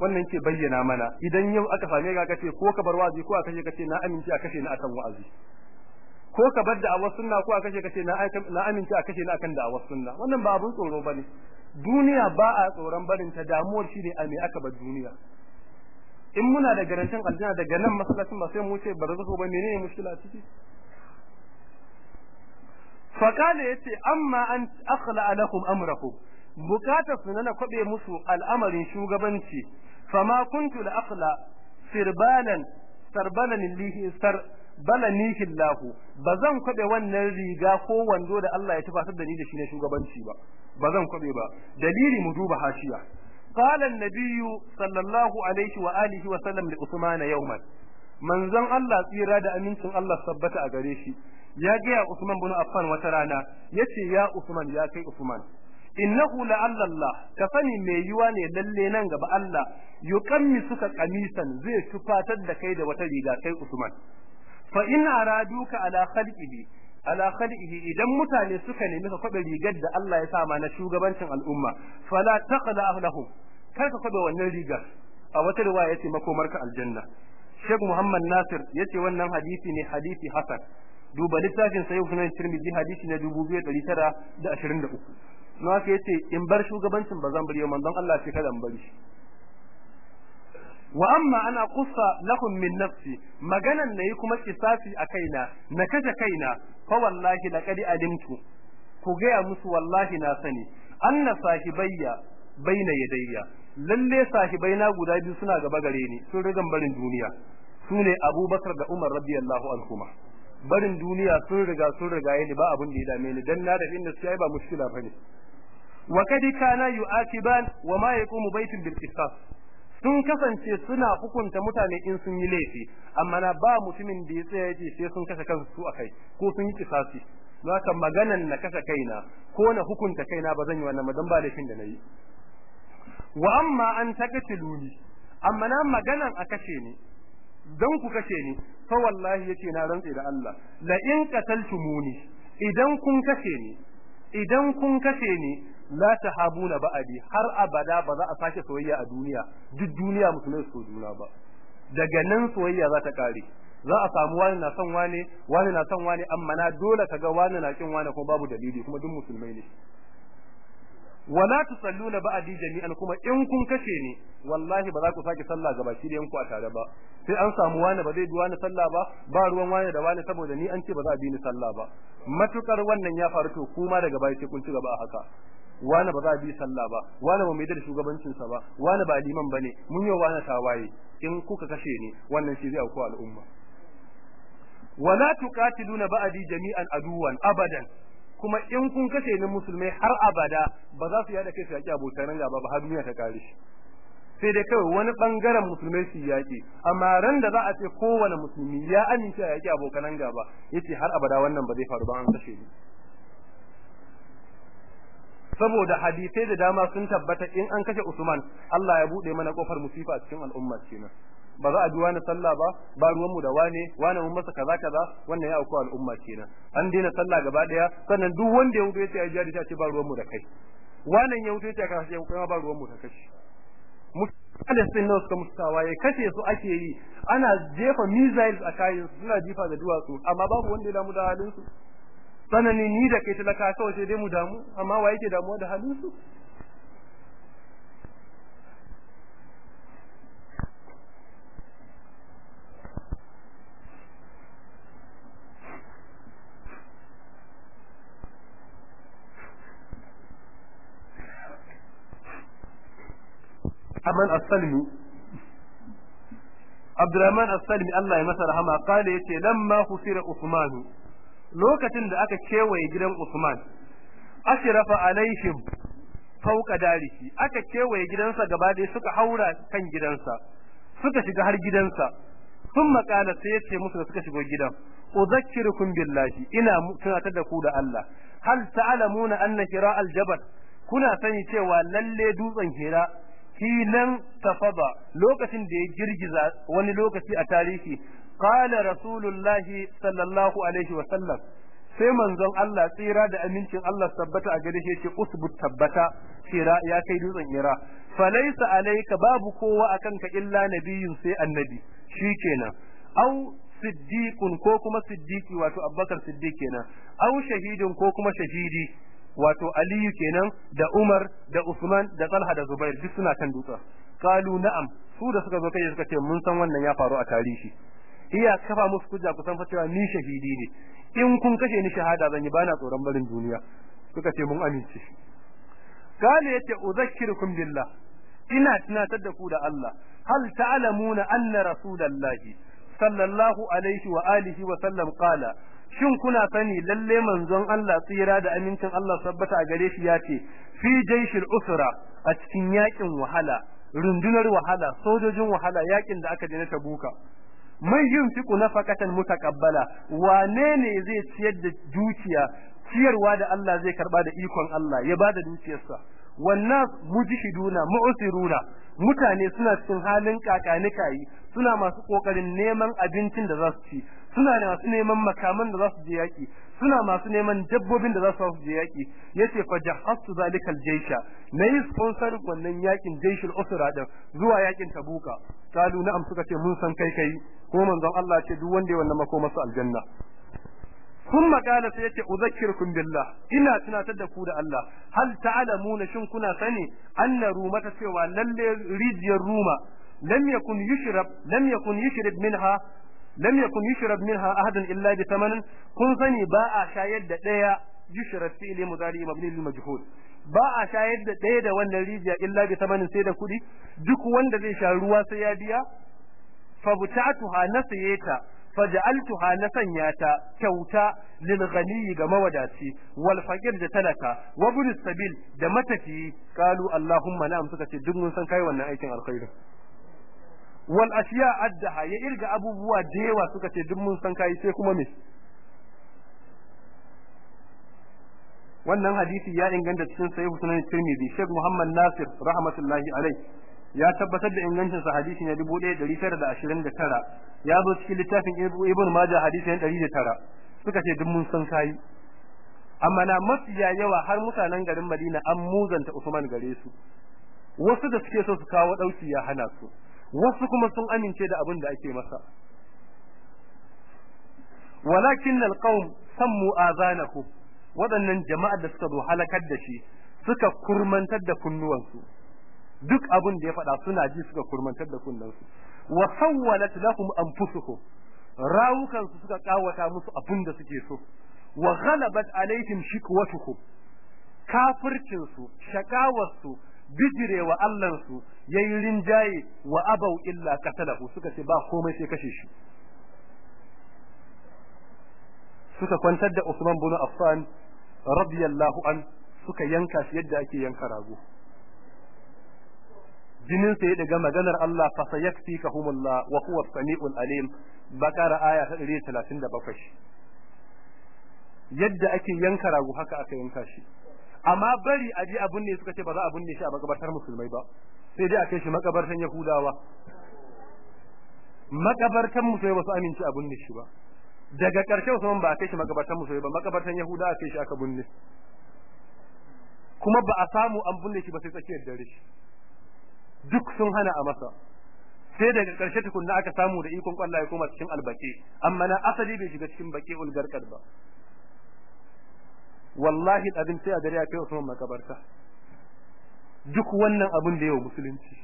Wannan ke bayyana mana. Idan yau aka same ka kace ko ka bar wazi ko a kashe kace na amince a kashe ni akan wa'azi. Ko ka bar da'awar sunna ko a kashe kace na na amince a kashe ni akan da'awar sunna. Wannan ba abun tsoro ba ne. Duniya ba a tsoron barin ta damuwar shine a me aka bar duniya. In muna da garantin aljanna daga nan masallacin ba sai mu ce barzaku ba menene mushkila ciki? Fakale ya ce amma an akhla lakum amrakum. Bukatar su na kwabe musu al'amarin shugabanci. Fama kuntu la akhla sirbalan sarbalan lihi sar balanihi Allah bazan kwabe wannan riga ko wando da Allah ya tafatar da ni da shi ne shugabanci ba. Bazan kwabe ba. Dalili mu duba hashiya. Qala an-nabiy sallallahu alaihi wa alihi wa sallam li usman yawman. Manzon Allah tsira da amincin Allah sabbata a gare shi. Ya ga Usman bin Affan wata rana ya ce ya Usman ya kai Usman innahu la'alla Allah ka sani mai yiwa ne lalle nan gaba Allah yuqammi suka kamisan zai tufatar da kai da wata riga kai Usman fa in araduka ala khalqihi ala khalqihi idan mutane suka nemi ka kwabe rigar da Allah ya sa ma na shugabancin al'umma fala taqla lahum kar ka kwabe wannan rigar. A wata riwaya ya ce makomarka aljanna. Sheikh Muhammad Nasir ya ce wannan hadisi ne hadisi hasan. Duba littafin sayyid sunan Tirmidhi hadisi na 2923 no haka ya ce in bar shugabancin ba zan bari manzon Allah ce kada in bari wa amma ana qussa lahum min nafsi maganan na yi kuma kisasi a kaina na kaje kaina fa wallahi laqad alimtu. Ku gaya musu wallahi na sani anna sahibayya baina yadayya. Lalle sahibai na guda biyu suna gaba gare ni sun rigan barin duniya. Su ne Abubakar da Umar radiyallahu anhuma. Barin duniya sun riga sun riga ni ba abin da ya dame ni. Dan na da inda sai ba mushkila ba ne. Wa kadi kana yu'akiban wa ma yaqumu baitin bil sun kasance suna hukunta mutane in sun yi laifi amma na ba mutumin da ya tsaya ya ce sai sun kashe kansu su akai ko sun yi kisasi. Haka maganan na kashe kaina ko na hukunta kaina ba zan yi wannan dan ba laifin da na yi wa amma an taqtuluni amma na maganan a kashe ni dan ku kashe ni fa wallahi ya ce na rantse da Allah la in qataltumuni idan kun kashe ni idan kun kashe ni la tahabuna ba'adi har abada ba za a sake soyayya a duniya. Duk duniya musulmai su juna ba. Daga nan soyayya za ta kare. Za a samu wani na son wani wani na son wani amma na dole kaga wani na kin wani kuma babu dalili kuma duk musulmai ne. Wala tusalluna ba'di jami'an kuma in kun kashe ni wallahi ba za ku sake sallah gaba shi da yanku a tare ba. Sai an samu wani ba zai bi wani sallah ba ba ruwan wani da wani saboda ni an ce ba za a bi ni sallah ba. Matukar wannan ya faru to kuma daga baya sai kun ci gaba a haka. Wani ba za a bi sallah ba wani ba mai da shugabancin sa ba wani ba liman ba ne mun yi wani tawaye in kuka kashe ni wannan shi zai auku al'umma. Wala tuqatiluna ba'di jami'an aduwan abadan. Kuma in kun kashe ni musulmai har abada ba za su yada kai su yaki abokan gaba ba har duniya ta kare shi. Sai dai kawai wani ɓangaren musulmai su yaki. Amma ran da za a ce kowane musulmi ya amince a yaki abokan gaba ya ce har abada wannan ba zai faru ba an kashe ni. Saboda hadisai da dama sun tabbata in an kashe Usman Allah ya buɗe mana ƙofar musifa a cikin al'umma kenan. Ba za a ji wani sallah ba ba ruwan mu da wane wane mun masa kaza kaza wannan ya auku al'umma kenan. An daina sallah gaba ɗaya sannan duk wanda ya wuce ya ce jari ta ce ba ruwan mu da kai. Wannan ya wuce ya ce kuma ba ruwan mu da kai. Palestine nawa suka mustawa ya kashe su ake yi. Ana jefa missiles a kayan su suna jifa da duwatsu amma babu wanda ya damu da halin su sanani ni da kai talaka kawai sai dai mu damu amma wa yake damuwa da halin su? Abdurrahman As-Salmi Abdurrahman As-Salmi Allah ya masa rahama kale ya ce lamma khusira Usman lokacin da aka kewaye gidan Usman ashrafa alaihim fauka darihi aka kewaye gidansa gaba ɗaya suka haura kan gidansa suka shiga har gidansa. Sun makala sai ya ce musu da suka shigo gidan udhakkirukum billahi ina tunatar da ku da Allah. Hal ta'lamuna anna hira al-jabal? Kuna sani cewa lalle dutsen hira hilan tafada lokacin da ya girgiza wani lokaci a tarihi qala rasulullahi sallallahu alaihi wa sallam sai manzon Allah tsira da amincin Allah tabbata a gare shi ya ce usbut tabbata tsira ya kai dutsen ira. Falaysa alayka babu kowa akan ka illa nabiyyun sai annabi. Shikenan au siddiqun ko kuma siddiqi wato abubakar siddiq kenan. Au shahidun ko kuma shahidi wato aliyu kenan da umar da usman da talha da zubair duk suna kan dutsen. Kalu na'am su da suka zo kai suka ce mun san wannan ya faru a tarihi. Iya kafa musu kujja ku san fa cewa ni shahidi ne. In kun kashe ni shahada zan yi bana tsoron barin duniya. Suka ce mun amince. Kana ya ce uzakkirukum billah. Ina tunatar da ku da Allah. Hal ta'lamuna anna rasulallahi sallallahu alaihi wa alihi wa sallam qala shin kuna sani lalle manzon Allah tsira da amincin Allah sabbata a gare shi ya ce fi jaishil usra a cikin yaƙin wahala rundunar wahala sojojin wahala yaƙin da aka je na tabuka man yunfiqu nafaqatan mutaqabbala wane ne zai ciyar da dukiya ciyarwa da Allah zai karɓa da ikon Allah ya ba da dukiyarsa. Wannan mujhiduna mu'siruna mutane suna cikin halin kakanikayi suna masu ƙoƙarin neman abincin da za su ci suna da masu neman makaman da za su je yaki suna masu neman dabbobin da za su je yaki ya ce fa jahastu zalikal jaysha na yi sponsor wannan yaƙin jayshul usra din zuwa yaƙin tabuka kalu na'am suka ce mun san kai kai ko manzon Allah ce duk wanda ya wannan mako masa aljanna kun magana sai ya ce uzakkirukum billah. Ina tunatar da ku da Allah. Hal ta'lamuna shin kuna sani anna ruma ta cewa lalle rijiyar ruma lam yakun yushrab lam yakun yushrab minha lam yakun yushrab minha ahadun illa bi thamanin? Kun sani ba a shayar da ɗaya yushrab fi'li mudari mabni lil majhul. Ba a shayar da ɗaya da wannan rijiya illa bi thamanin sai da kuɗi duk wanda zai sha ruwa sai ya biya. Fa butatuha nasiyata faj'altuha na sanya ta kyauta lil ghani ga mawadaci wal faqir da talaka wa bin sabil da matafi qalu allahumma na'am suka ce duk mun san kai wannan aikin alkhairi. Wal ashiya addaha ya irga abubuwa da yawa suka ce duk mun san kai sai kuma me? Wannan hadisi ya inganta cikin sahih sunan tirmidhi. Sheikh muhammad nasir rahmatullahi alaihi ya tabbatar da ingancin sa hadisi ne 1929 ya zo cikin littafin ibn majah hadisi ne 109 suka ce duk mun san kai amma na mafiya yawa har mutanen garin Madina an muzanta Usman gare su. Wasu da suke so su kawo ɗauki ya hana su. Wasu kuma sun amince da abin da ake masa. Walakin alqawm sammu azanahu. Waɗannan jama'ar da suka zo halakar da shi suka kurmantar da kunnuwansu. Duk abin da ya faɗa suna ji suka kurmantar da kunnansu wa sawwalat lahum anfusuhum rawukan su suka ƙawata musu abin da suke so. Wa ghalabat alaihim shikwatuhum kafircin su shakawar su bijirewa Allah su yayin rinjaye wa abau illa qatalahu suka ce ba komai sai kashe shi. Suka kwantar da Usman bin Affan radiyallahu an suka yanka shi yadda ake yanka rago. Jinin sa ya daga maganar Allah fa sayakfikahumullah wa huwa as-sami'ul alim. Bakara aya ta 137 yadda ake yanka rago haka aka yanka shi. Amma bari a ji abun ne suka ce ba za a bunne shi a makabartar musulmai ba. Sai dai a kai shi makabartan yahudawa. Makabartan musulmai ba su aminci a bunne shi ba. Daga ƙarshe Usman ba a kai shi makabartan musulmai ba makabartan yahudawa a kai shi aka bunne kuma ba a samu an bunne shi ba sai tsakiyar dare. shi duk sun hana a masa. Sai daga ƙarshe tukunna aka samu da ikon Allah ya koma cikin albake amma na asali bai shiga cikin baki ulgarkad ba. Wallahi abin sai a dare ya kai Usman makabarta. Duk wannan abin da yau musulunci.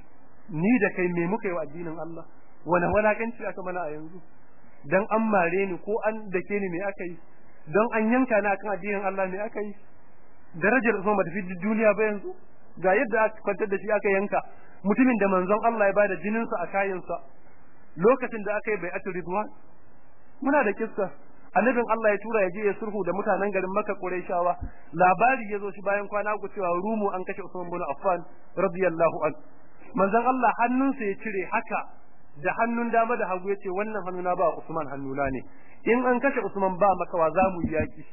Ni da kai me muka yi wa addinin Allah? Wani walakanci aka mana a yanzu? Dan an mare ni ko an dake ni me aka yi? Don an yanka ni akan addinin Allah me aka yi? Darajar Usman ta fi duniya ba yanzu? Ga yadda aka kwantar da shi aka yanka. Mutumin da manzon Allah ya ba da jininsa a kayansa lokacin da aka yi bai'atul ridwan? Muna da kissa. Annabin Allah ya tura ya je ya sulhu da mutanen garin Makka Qurayshawa. Labari ya zo shi bayan kwana uku cewa Rumu an kashe Usman bin Affan radiyallahu an. Manzon Allah hannunsa ya cire haka da hannun dama da hagu ya ce wannan hannuna ba Usman hannuna ne. In an kashe Usman ba makawa za mu yaki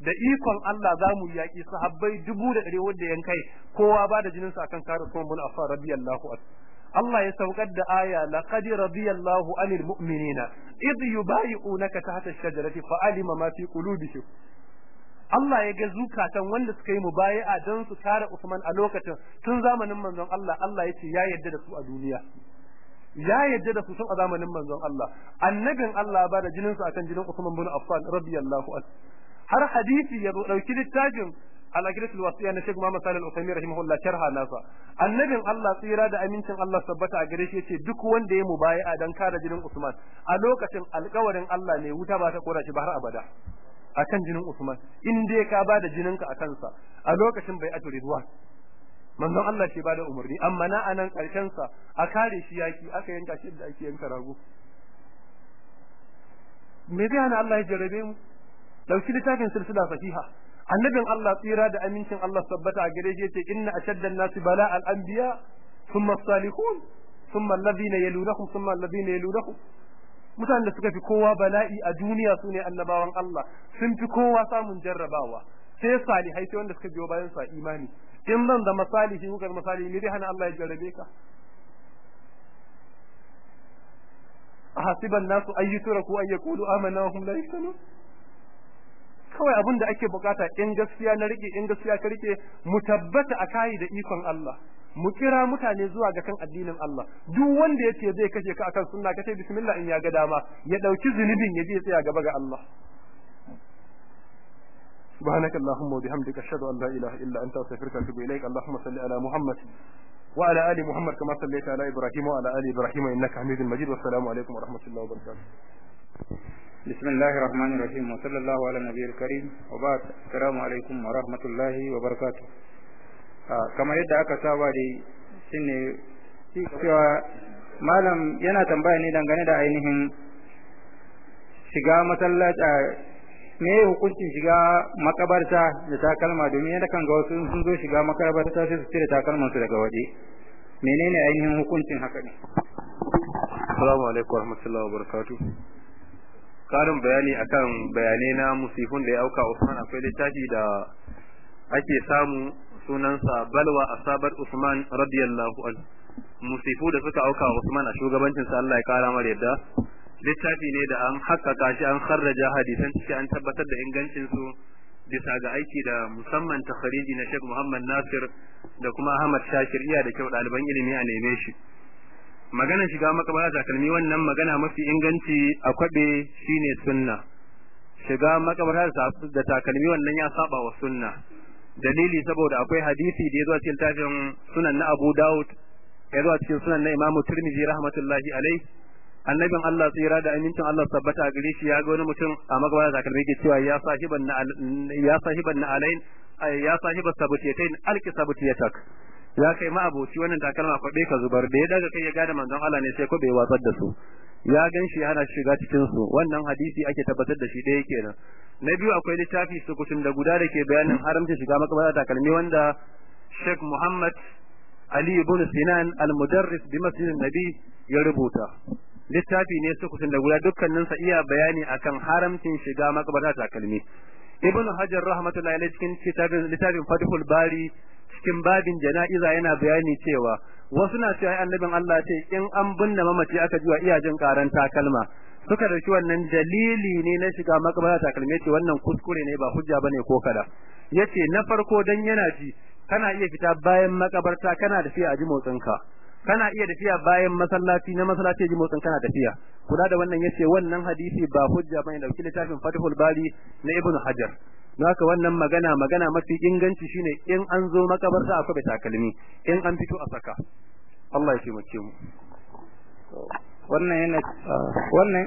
da ikon Allah za mu yaƙi sahabbai dubu da ɗari wanda yan kai kowa ba da jininsa akan kare Usman bin Affan radiyallahu anhu. Allah ya saukar da aya laqad radiyallahu anil mu'minina idh yubayi'unaka tahta ash-shajarati fa'alima ma fi qulubihim. Allah ya ga zukatan wanda suka yi mubayi'a don su kare Usman a lokacin tun zamanin manzon Allah Allah ya ce ya yarda da su a duniya. Ya yarda da su tun a zamanin manzon Allah. Annabin Allah ba da jinin su akan jinin Usman bin Affan radiyallahu anhu. Har hadisi ya zo ɗauki littafin al-aqidatul wasiya na Sheikh Muhammad Salih Al-Uthaymeen rahimahullah sharha nasa. Annabin Allah tsira da amincin Allah sabbata a gare shi ya ce duk wanda ya mubayi'a dan kare jinin Usman a lokacin alƙawarin Allah ne wuta ba ta kora shi ba har abada akan jinin Usman. In dai ka ba da jininka a kansa a lokacin bai atu ridwan. Manzon Allah shi ba da umarni amma na a nan ƙarshen sa a kare shi yaki aka yanka shi da ake yanka rago. Me zai hana Allah ya jarabe mu? Ɗauki littafin silsila sahiha. Annabin Allah tsira da amincin Allah sabbata a gare shi ya ce inna ashadda an-nas bala al-anbiya thumma as-salihun thumma alladhina yalunahum thumma alladhina yalunahum. Mutanen da suka fi kowa bala'i a duniya su ne annabawan Allah. Sun fi kowa samun jarrabawa. Sai salihai sai wanda suka biyo bayan sa imani. In zan zama salihi kuka zama salihi ne dai hana Allah ya jarrabe ka. Ahasiban nasu ayyutraku ay yaqulu amanna wa hum la yaftanun kawai abin da ake bukata in gaskiya na rike in gaskiya ka rike mu tabbata a kai da ikon Allah mu kira mutane zuwa ga kan addinin Allah duk wanda yace zai kashe ka akan sunna kace bismillah in ya ga dama ya dauki zunubin ya je ya tsaya gaba ga Allah سبحانك اللهم وبحمدك اشهد ان لا اله الا انت استغفرك واتوب اليك اللهم صل على محمد وعلى ال محمد كما صليت على ابراهيم وعلى ال ابراهيم انك حميد مجيد والسلام عليكم ورحمه الله وبركاته بسم الله الرحمن الرحيم وصلى الله على النبي الكريم وبعد السلام عليكم ورحمة الله وبركاته kamar yadda aka saba da shine cewa malam yana tambaya ne dangane da ainihin shiga masallaci me hukuncin shiga makabarta da takalma domin yadda kan ga wasu sun zo shiga makabarta sai su cire takalmansu daga waje menene ainihin hukuncin haka ne assalamu alaikum warahmatullahi wabarakatuh karin bayani akan bayanai na musifun da ya auka Usman. Akwai littafi da ake samu sunansa balwa asabar Usman radiyallahu anhu. Musifu da suka auka Usman a shugabancin sa Allah ya kara mar yadda. Littafi ne da an haƙƙaƙa shi an kharraja hadisan ciki an tabbatar da ingancin su bisa ga aiki da musamman takhariji na Sheikh Muhammad Nasir da kuma Ahmad Shakir. Iya da kyau ɗaliban ilimi a neme shi. Magana shiga makabara takalmi wannan magana mafi inganci a kwabe shine sunna. Shiga makabara da takalmi wannan ya saba wa sunna. Dalili saboda akwai hadisi da ya zo cikin tafin sunan na Abu Dawud ya zo cikin sunan na Imam Tirmidhi rahmatullahi alaihi annabin Allah tsira da amincin Allah tabbata a gare shi ya ga wani mutum a magabata takalmi ke cewa ya sahiban na ya sahiban na alain ya sahiban sabutiyatain alki sabutiyatak. Ya kai ma aboci wannan takalma kwabe ka zubar da ya daga kai ya gada manzon Allah ne sai ko bai watsar da su. Ya gan shi hana shiga cikin su. Wannan hadisi ake tabbatar da shi ɗaya kenan. Na biyu akwai littafi sukutun da guda da ke bayanin haramta shiga makabarta takalmi wanda Sheikh Muhammad Ali ibn Sinan al-Mudarris bi Masjidin Nabi ya rubuta. Littafi ne sukutun da guda dukkanin sa iya bayani akan haramcin shiga makabarta takalmi. Ibn Hajar rahmatullahi alaihi cikin littafin Fathul Bari cikin babin jana'iza yana bayani cewa wasu na cewa annabin Allah ce in an binne mamaci aka ji wa iyajin karan takalma. Suka ɗauki wannan dalili ne na shiga makabarta takalme ce wannan kuskure ne ba hujja ba ne ko kada. Yace na farko dan yana ji kana iya fita bayan makabarta kana da fiya a ji motsinka. Kana iya tafiya bayan masallaci na masallaci ji motsin kana tafiya. Kula da wannan ya ce wannan hadisi ba hujja ba ne ɗauki littafin Fathul Bari na Ibn Hajar. Haka wannan magana magana mafi inganci shine in an zo makabarta akwai takalmi in an fito a saka. Allah ya taimake mu. Wannan yana wannan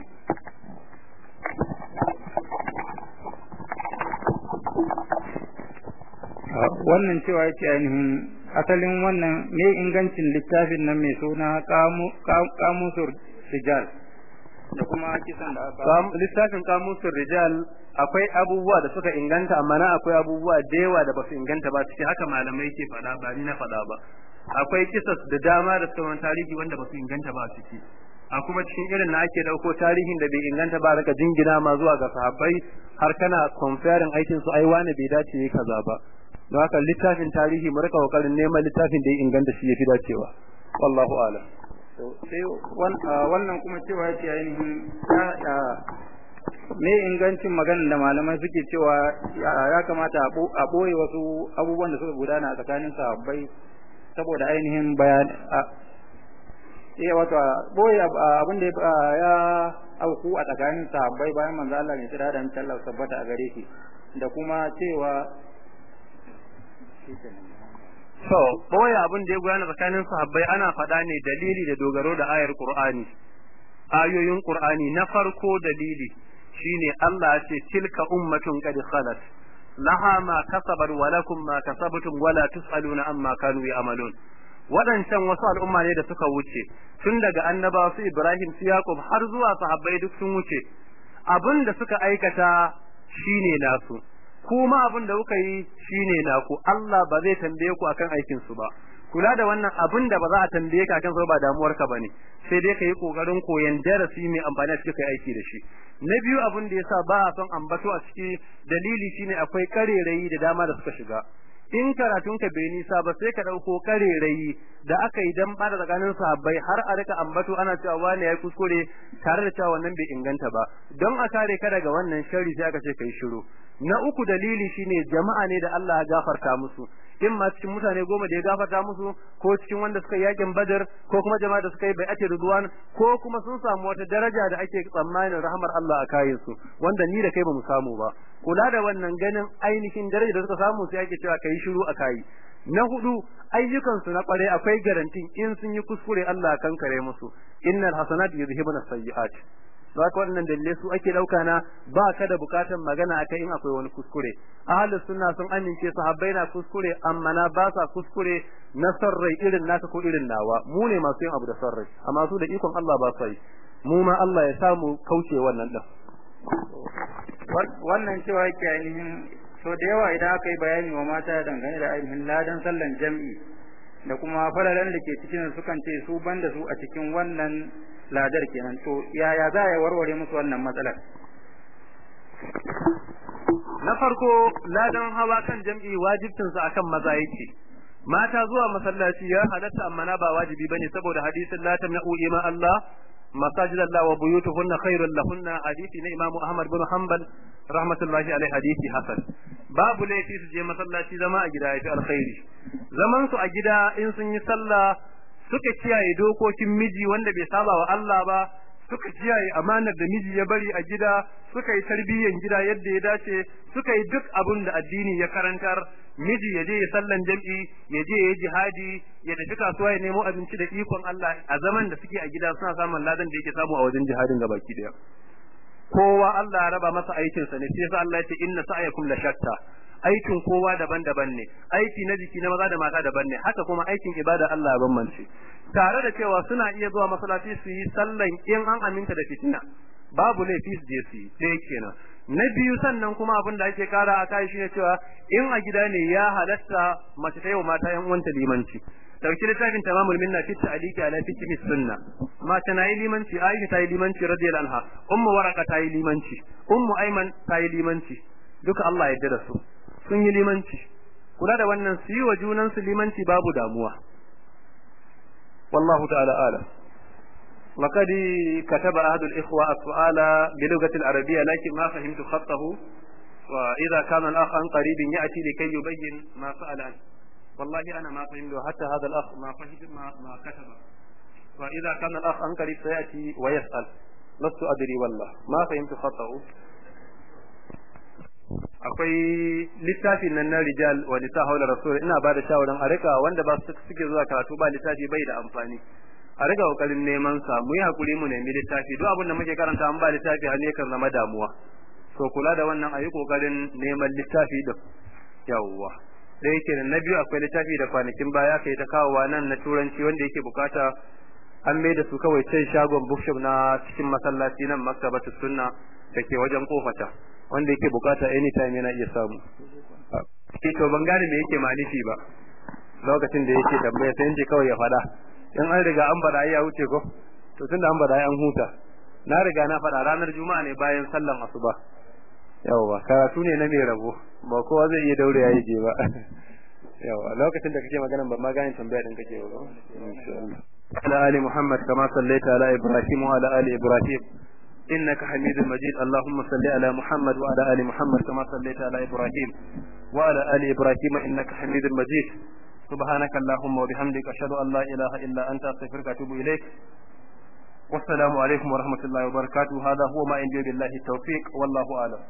wannan cewa yake ainihin asalin wannan me ingancin littafin nan mai suna kamusur rijal da kuma kisan da aka littafin kamusur rijal akwai abubuwa da suka inganta amma na akwai abubuwa da yawa da ba su inganta ba ciki haka malamai ke faɗa ba ni na faɗa ba. Akwai kisas da dama da suka tarihi wanda ba su inganta ba ciki. A kuma cikin irin na ake ɗauko tarihin da bai inganta ba raka jingina ma zuwa ga sahabbai har kana comparing aikin su ai wani bai dace yayi kaza ba. Don haka littafin tarihi mu riƙa ƙoƙarin neman littafin da ya inganta shi yafi dacewa. Wallahu a'lam. Sai wannan kuma cewa yake ainihin me ingancin maganar da malamai suke cewa ya kamata a ɓoye wasu abubuwan da suka gudana a tsakanin sahabbai saboda ainihin bayan iya wato ɓoye abin da ya auku a tsakanin sahabbai bayan manzo Allah ne tsira da Allah tabbata a gare shi da kuma cewa So, ɓoye abin da ya gudana tsakanin sahabbai ana faɗa ne dalili da dogaro da ayar Qur'ani. Ayoyin Qur'ani na farko dalili shine Allah ya ce tilka ummatun qad khalat laha ma kasabat wa lakum ma kasabtum wa la tusaluna amma kanu ya'malun. Waɗancan wasu al'umma ne da suka wuce tun daga annabawa su Ibrahim su Yaqub har zuwa sahabbai duk sun wuce. Abin da suka aikata shine nasu. Kuma abin da kuka yi shine naku. Allah ba zai tambaye ku akan aikin su ba. Kula da wannan abin da ba za a tambaye ka kan ba damuwar ka ba ne. Sai dai ka yi ƙoƙarin koyan darasi mai amfani a cikin kai aiki da shi. Na biyu abin da yasa ba a son ambato a ciki dalili shine akwai karerayi da dama da suka shiga. In karatun ka bai nisa ba sai ka ɗauko karerayi da aka yi dan ba da tsakanin sahabbai har a riƙa ambato ana cewa wani yayi kuskure tare da cewa wannan bai inganta ba. Don a kare ka daga wannan sharri sai aka ce kai shiru. Na uku dalili shine jama'a ne da Allah ya gafarta musu. In ma cikin mutane goma da ya gafarta musu ko cikin wanda suka yaƙin badar ko kuma jama'a da suka yi bai'atul ridwan ko kuma sun samu wata daraja da ake tsammanin rahmar Allah a kayin su wanda ni da kai ba mu samu ba. Kula da wannan ganin ainihin daraja da suka samu sai ake cewa kai shiru a kai na huɗu ayyukan su na kware akwai garantin in sun yi kuskure Allah kan kare musu. Innal hasanat yuzhibuna sayyi'at. Za ka waɗannan dalilai su ake ɗauka na ba ka da bukatan magana akai in akwai wani kuskure. Ahlus sunna sun amince sahabbai na kuskure amma na ba sa kuskure na sarrai irin naka ko irin nawa. Mu ne masu yin abu da sarrai amma su da ikon Allah ba su yi. Mu ma Allah ya samu kauce wannan din wannan cewa yake ainihin so da yawa idan aka yi bayani wa mata dangane da ainihin ladan sallan jam'i da kuma falalan da ke cikin sukan ce su banda su a cikin wannan ladar kenan. To yaya za a warware musu wannan matsalar? Na farko ladan hawa kan jam'i wajibcin sa akan maza yake. Mata zuwa masallaci ya halatta amma na ba wajibi ba ne saboda hadisin la tamna'u ima Allah masajid Allah wa buyutuhunna khairul lahunna hadisi na Imam Ahmad bin Hanbal rahmatullahi alaihi hadisi hasan. Babu laifi su je masallaci zama a gida yafi alkhairi. Zaman su a gida in sun yi sallah suka kiyaye dokokin miji wanda bai saba wa Allah ba suka kiyaye amanar da miji ya bari a gida suka yi tarbiyyan gida yadda ya dace suka yi duk abin da addini ya karantar. Miji ya je ya sallan jam'i ya je ya jihadi ya tafi kasuwa ya nemo abinci da ikon Allah. A zaman da suke a gida suna samun ladan da yake samu a wajen jihadin gabaki ɗaya kowa Allah ya raba masa aikinsa ne sai Allah ya ce inna sa'yakum la shatta. Aikin kowa daban-daban ne. Aiki na jiki na maza da mata daban ne. Haka kuma aikin ibada Allah ya bambance. Tare da cewa suna iya zuwa masallaci su yi sallan in an aminta da fitina babu laifi su je su yi. Ɗaya kenan. Na biyu sannan kuma abin da ake kara a kai shine cewa in a gida ne ya halatta mace ta yau mata yan uwanta limanci. Dauki littafin tamamul minna fi ta'liqi ala fiqh sunna. Mata na yi limanci Aisha ta yi limanci radiyallahu anha. Ummu waraka ta yi limanci. Ummu ayman ta yi limanci. Duka Allah ya yarda da su. sun yi limanci kula da wannan su yi wa junansu limanci babu damuwa wallahu ta'ala ala لقد كتب أحد الإخوة السؤال بلغة العربية لكن ما فهمت خطه وإذا كان الأخ عن قريب يأتي لكي يبين ما سأل عنه والله أنا ما فهمت حتى هذا الأخ ما فهم ما, ما كتب وإذا كان الأخ عن قريب سيأتي ويسأل لست أدري والله ما فهمت خطه akwai littafin nan na rijal wa nisa haula rasul. Ina ba da shawaran a riƙa wanda ba su suke zuwa karatu ba littafi bai da amfani. A riƙa ƙoƙarin neman sa. Mu yi haƙuri mu nemi littafi. Duk abin da muke karanta an ba littafi har ne kan zama damuwa. To kula da wannan ayi ƙoƙarin neman littafi din. Yawwa. Da yake na biyu akwai littafi da kwanakin baya kai ta kawowa nan na turanci wanda yake buƙata an mai da su kawai can shagon bookshop na cikin masallaci nan maktabatu sunna da ke wajen kofata wanda yake buƙata anytime yana iya samu. Ke to ban gane me yake manifi ba. Lokacin da yake tambaya sai inje kawai ya fada in an riga an ba da ya wuce ko? To tunda an ba da an huta. Na riga na fada ranar juma'a ne bayan sallan asuba. Yawa karatu ne na mai rabo. Ba kowa zai iya daure yayi je ba. Yawa lokacin da kake magana ban ma gane tambaya din kake ba. Insha Allah. Ala ali muhammad kama sallaita ala ibrahim wa ala ali ibrahim. إنك حميد مجيد اللهم صل على محمد وعلى آل محمد كما صليت على إبراهيم وعلى آل إبراهيم إنك حميد مجيد سبحانك اللهم وبحمدك أشهد أن لا إله إلا أنت أستغفرك وأتوب إليك والسلام عليكم ورحمة الله وبركاته هذا هو ما عندي بالله التوفيق والله أعلم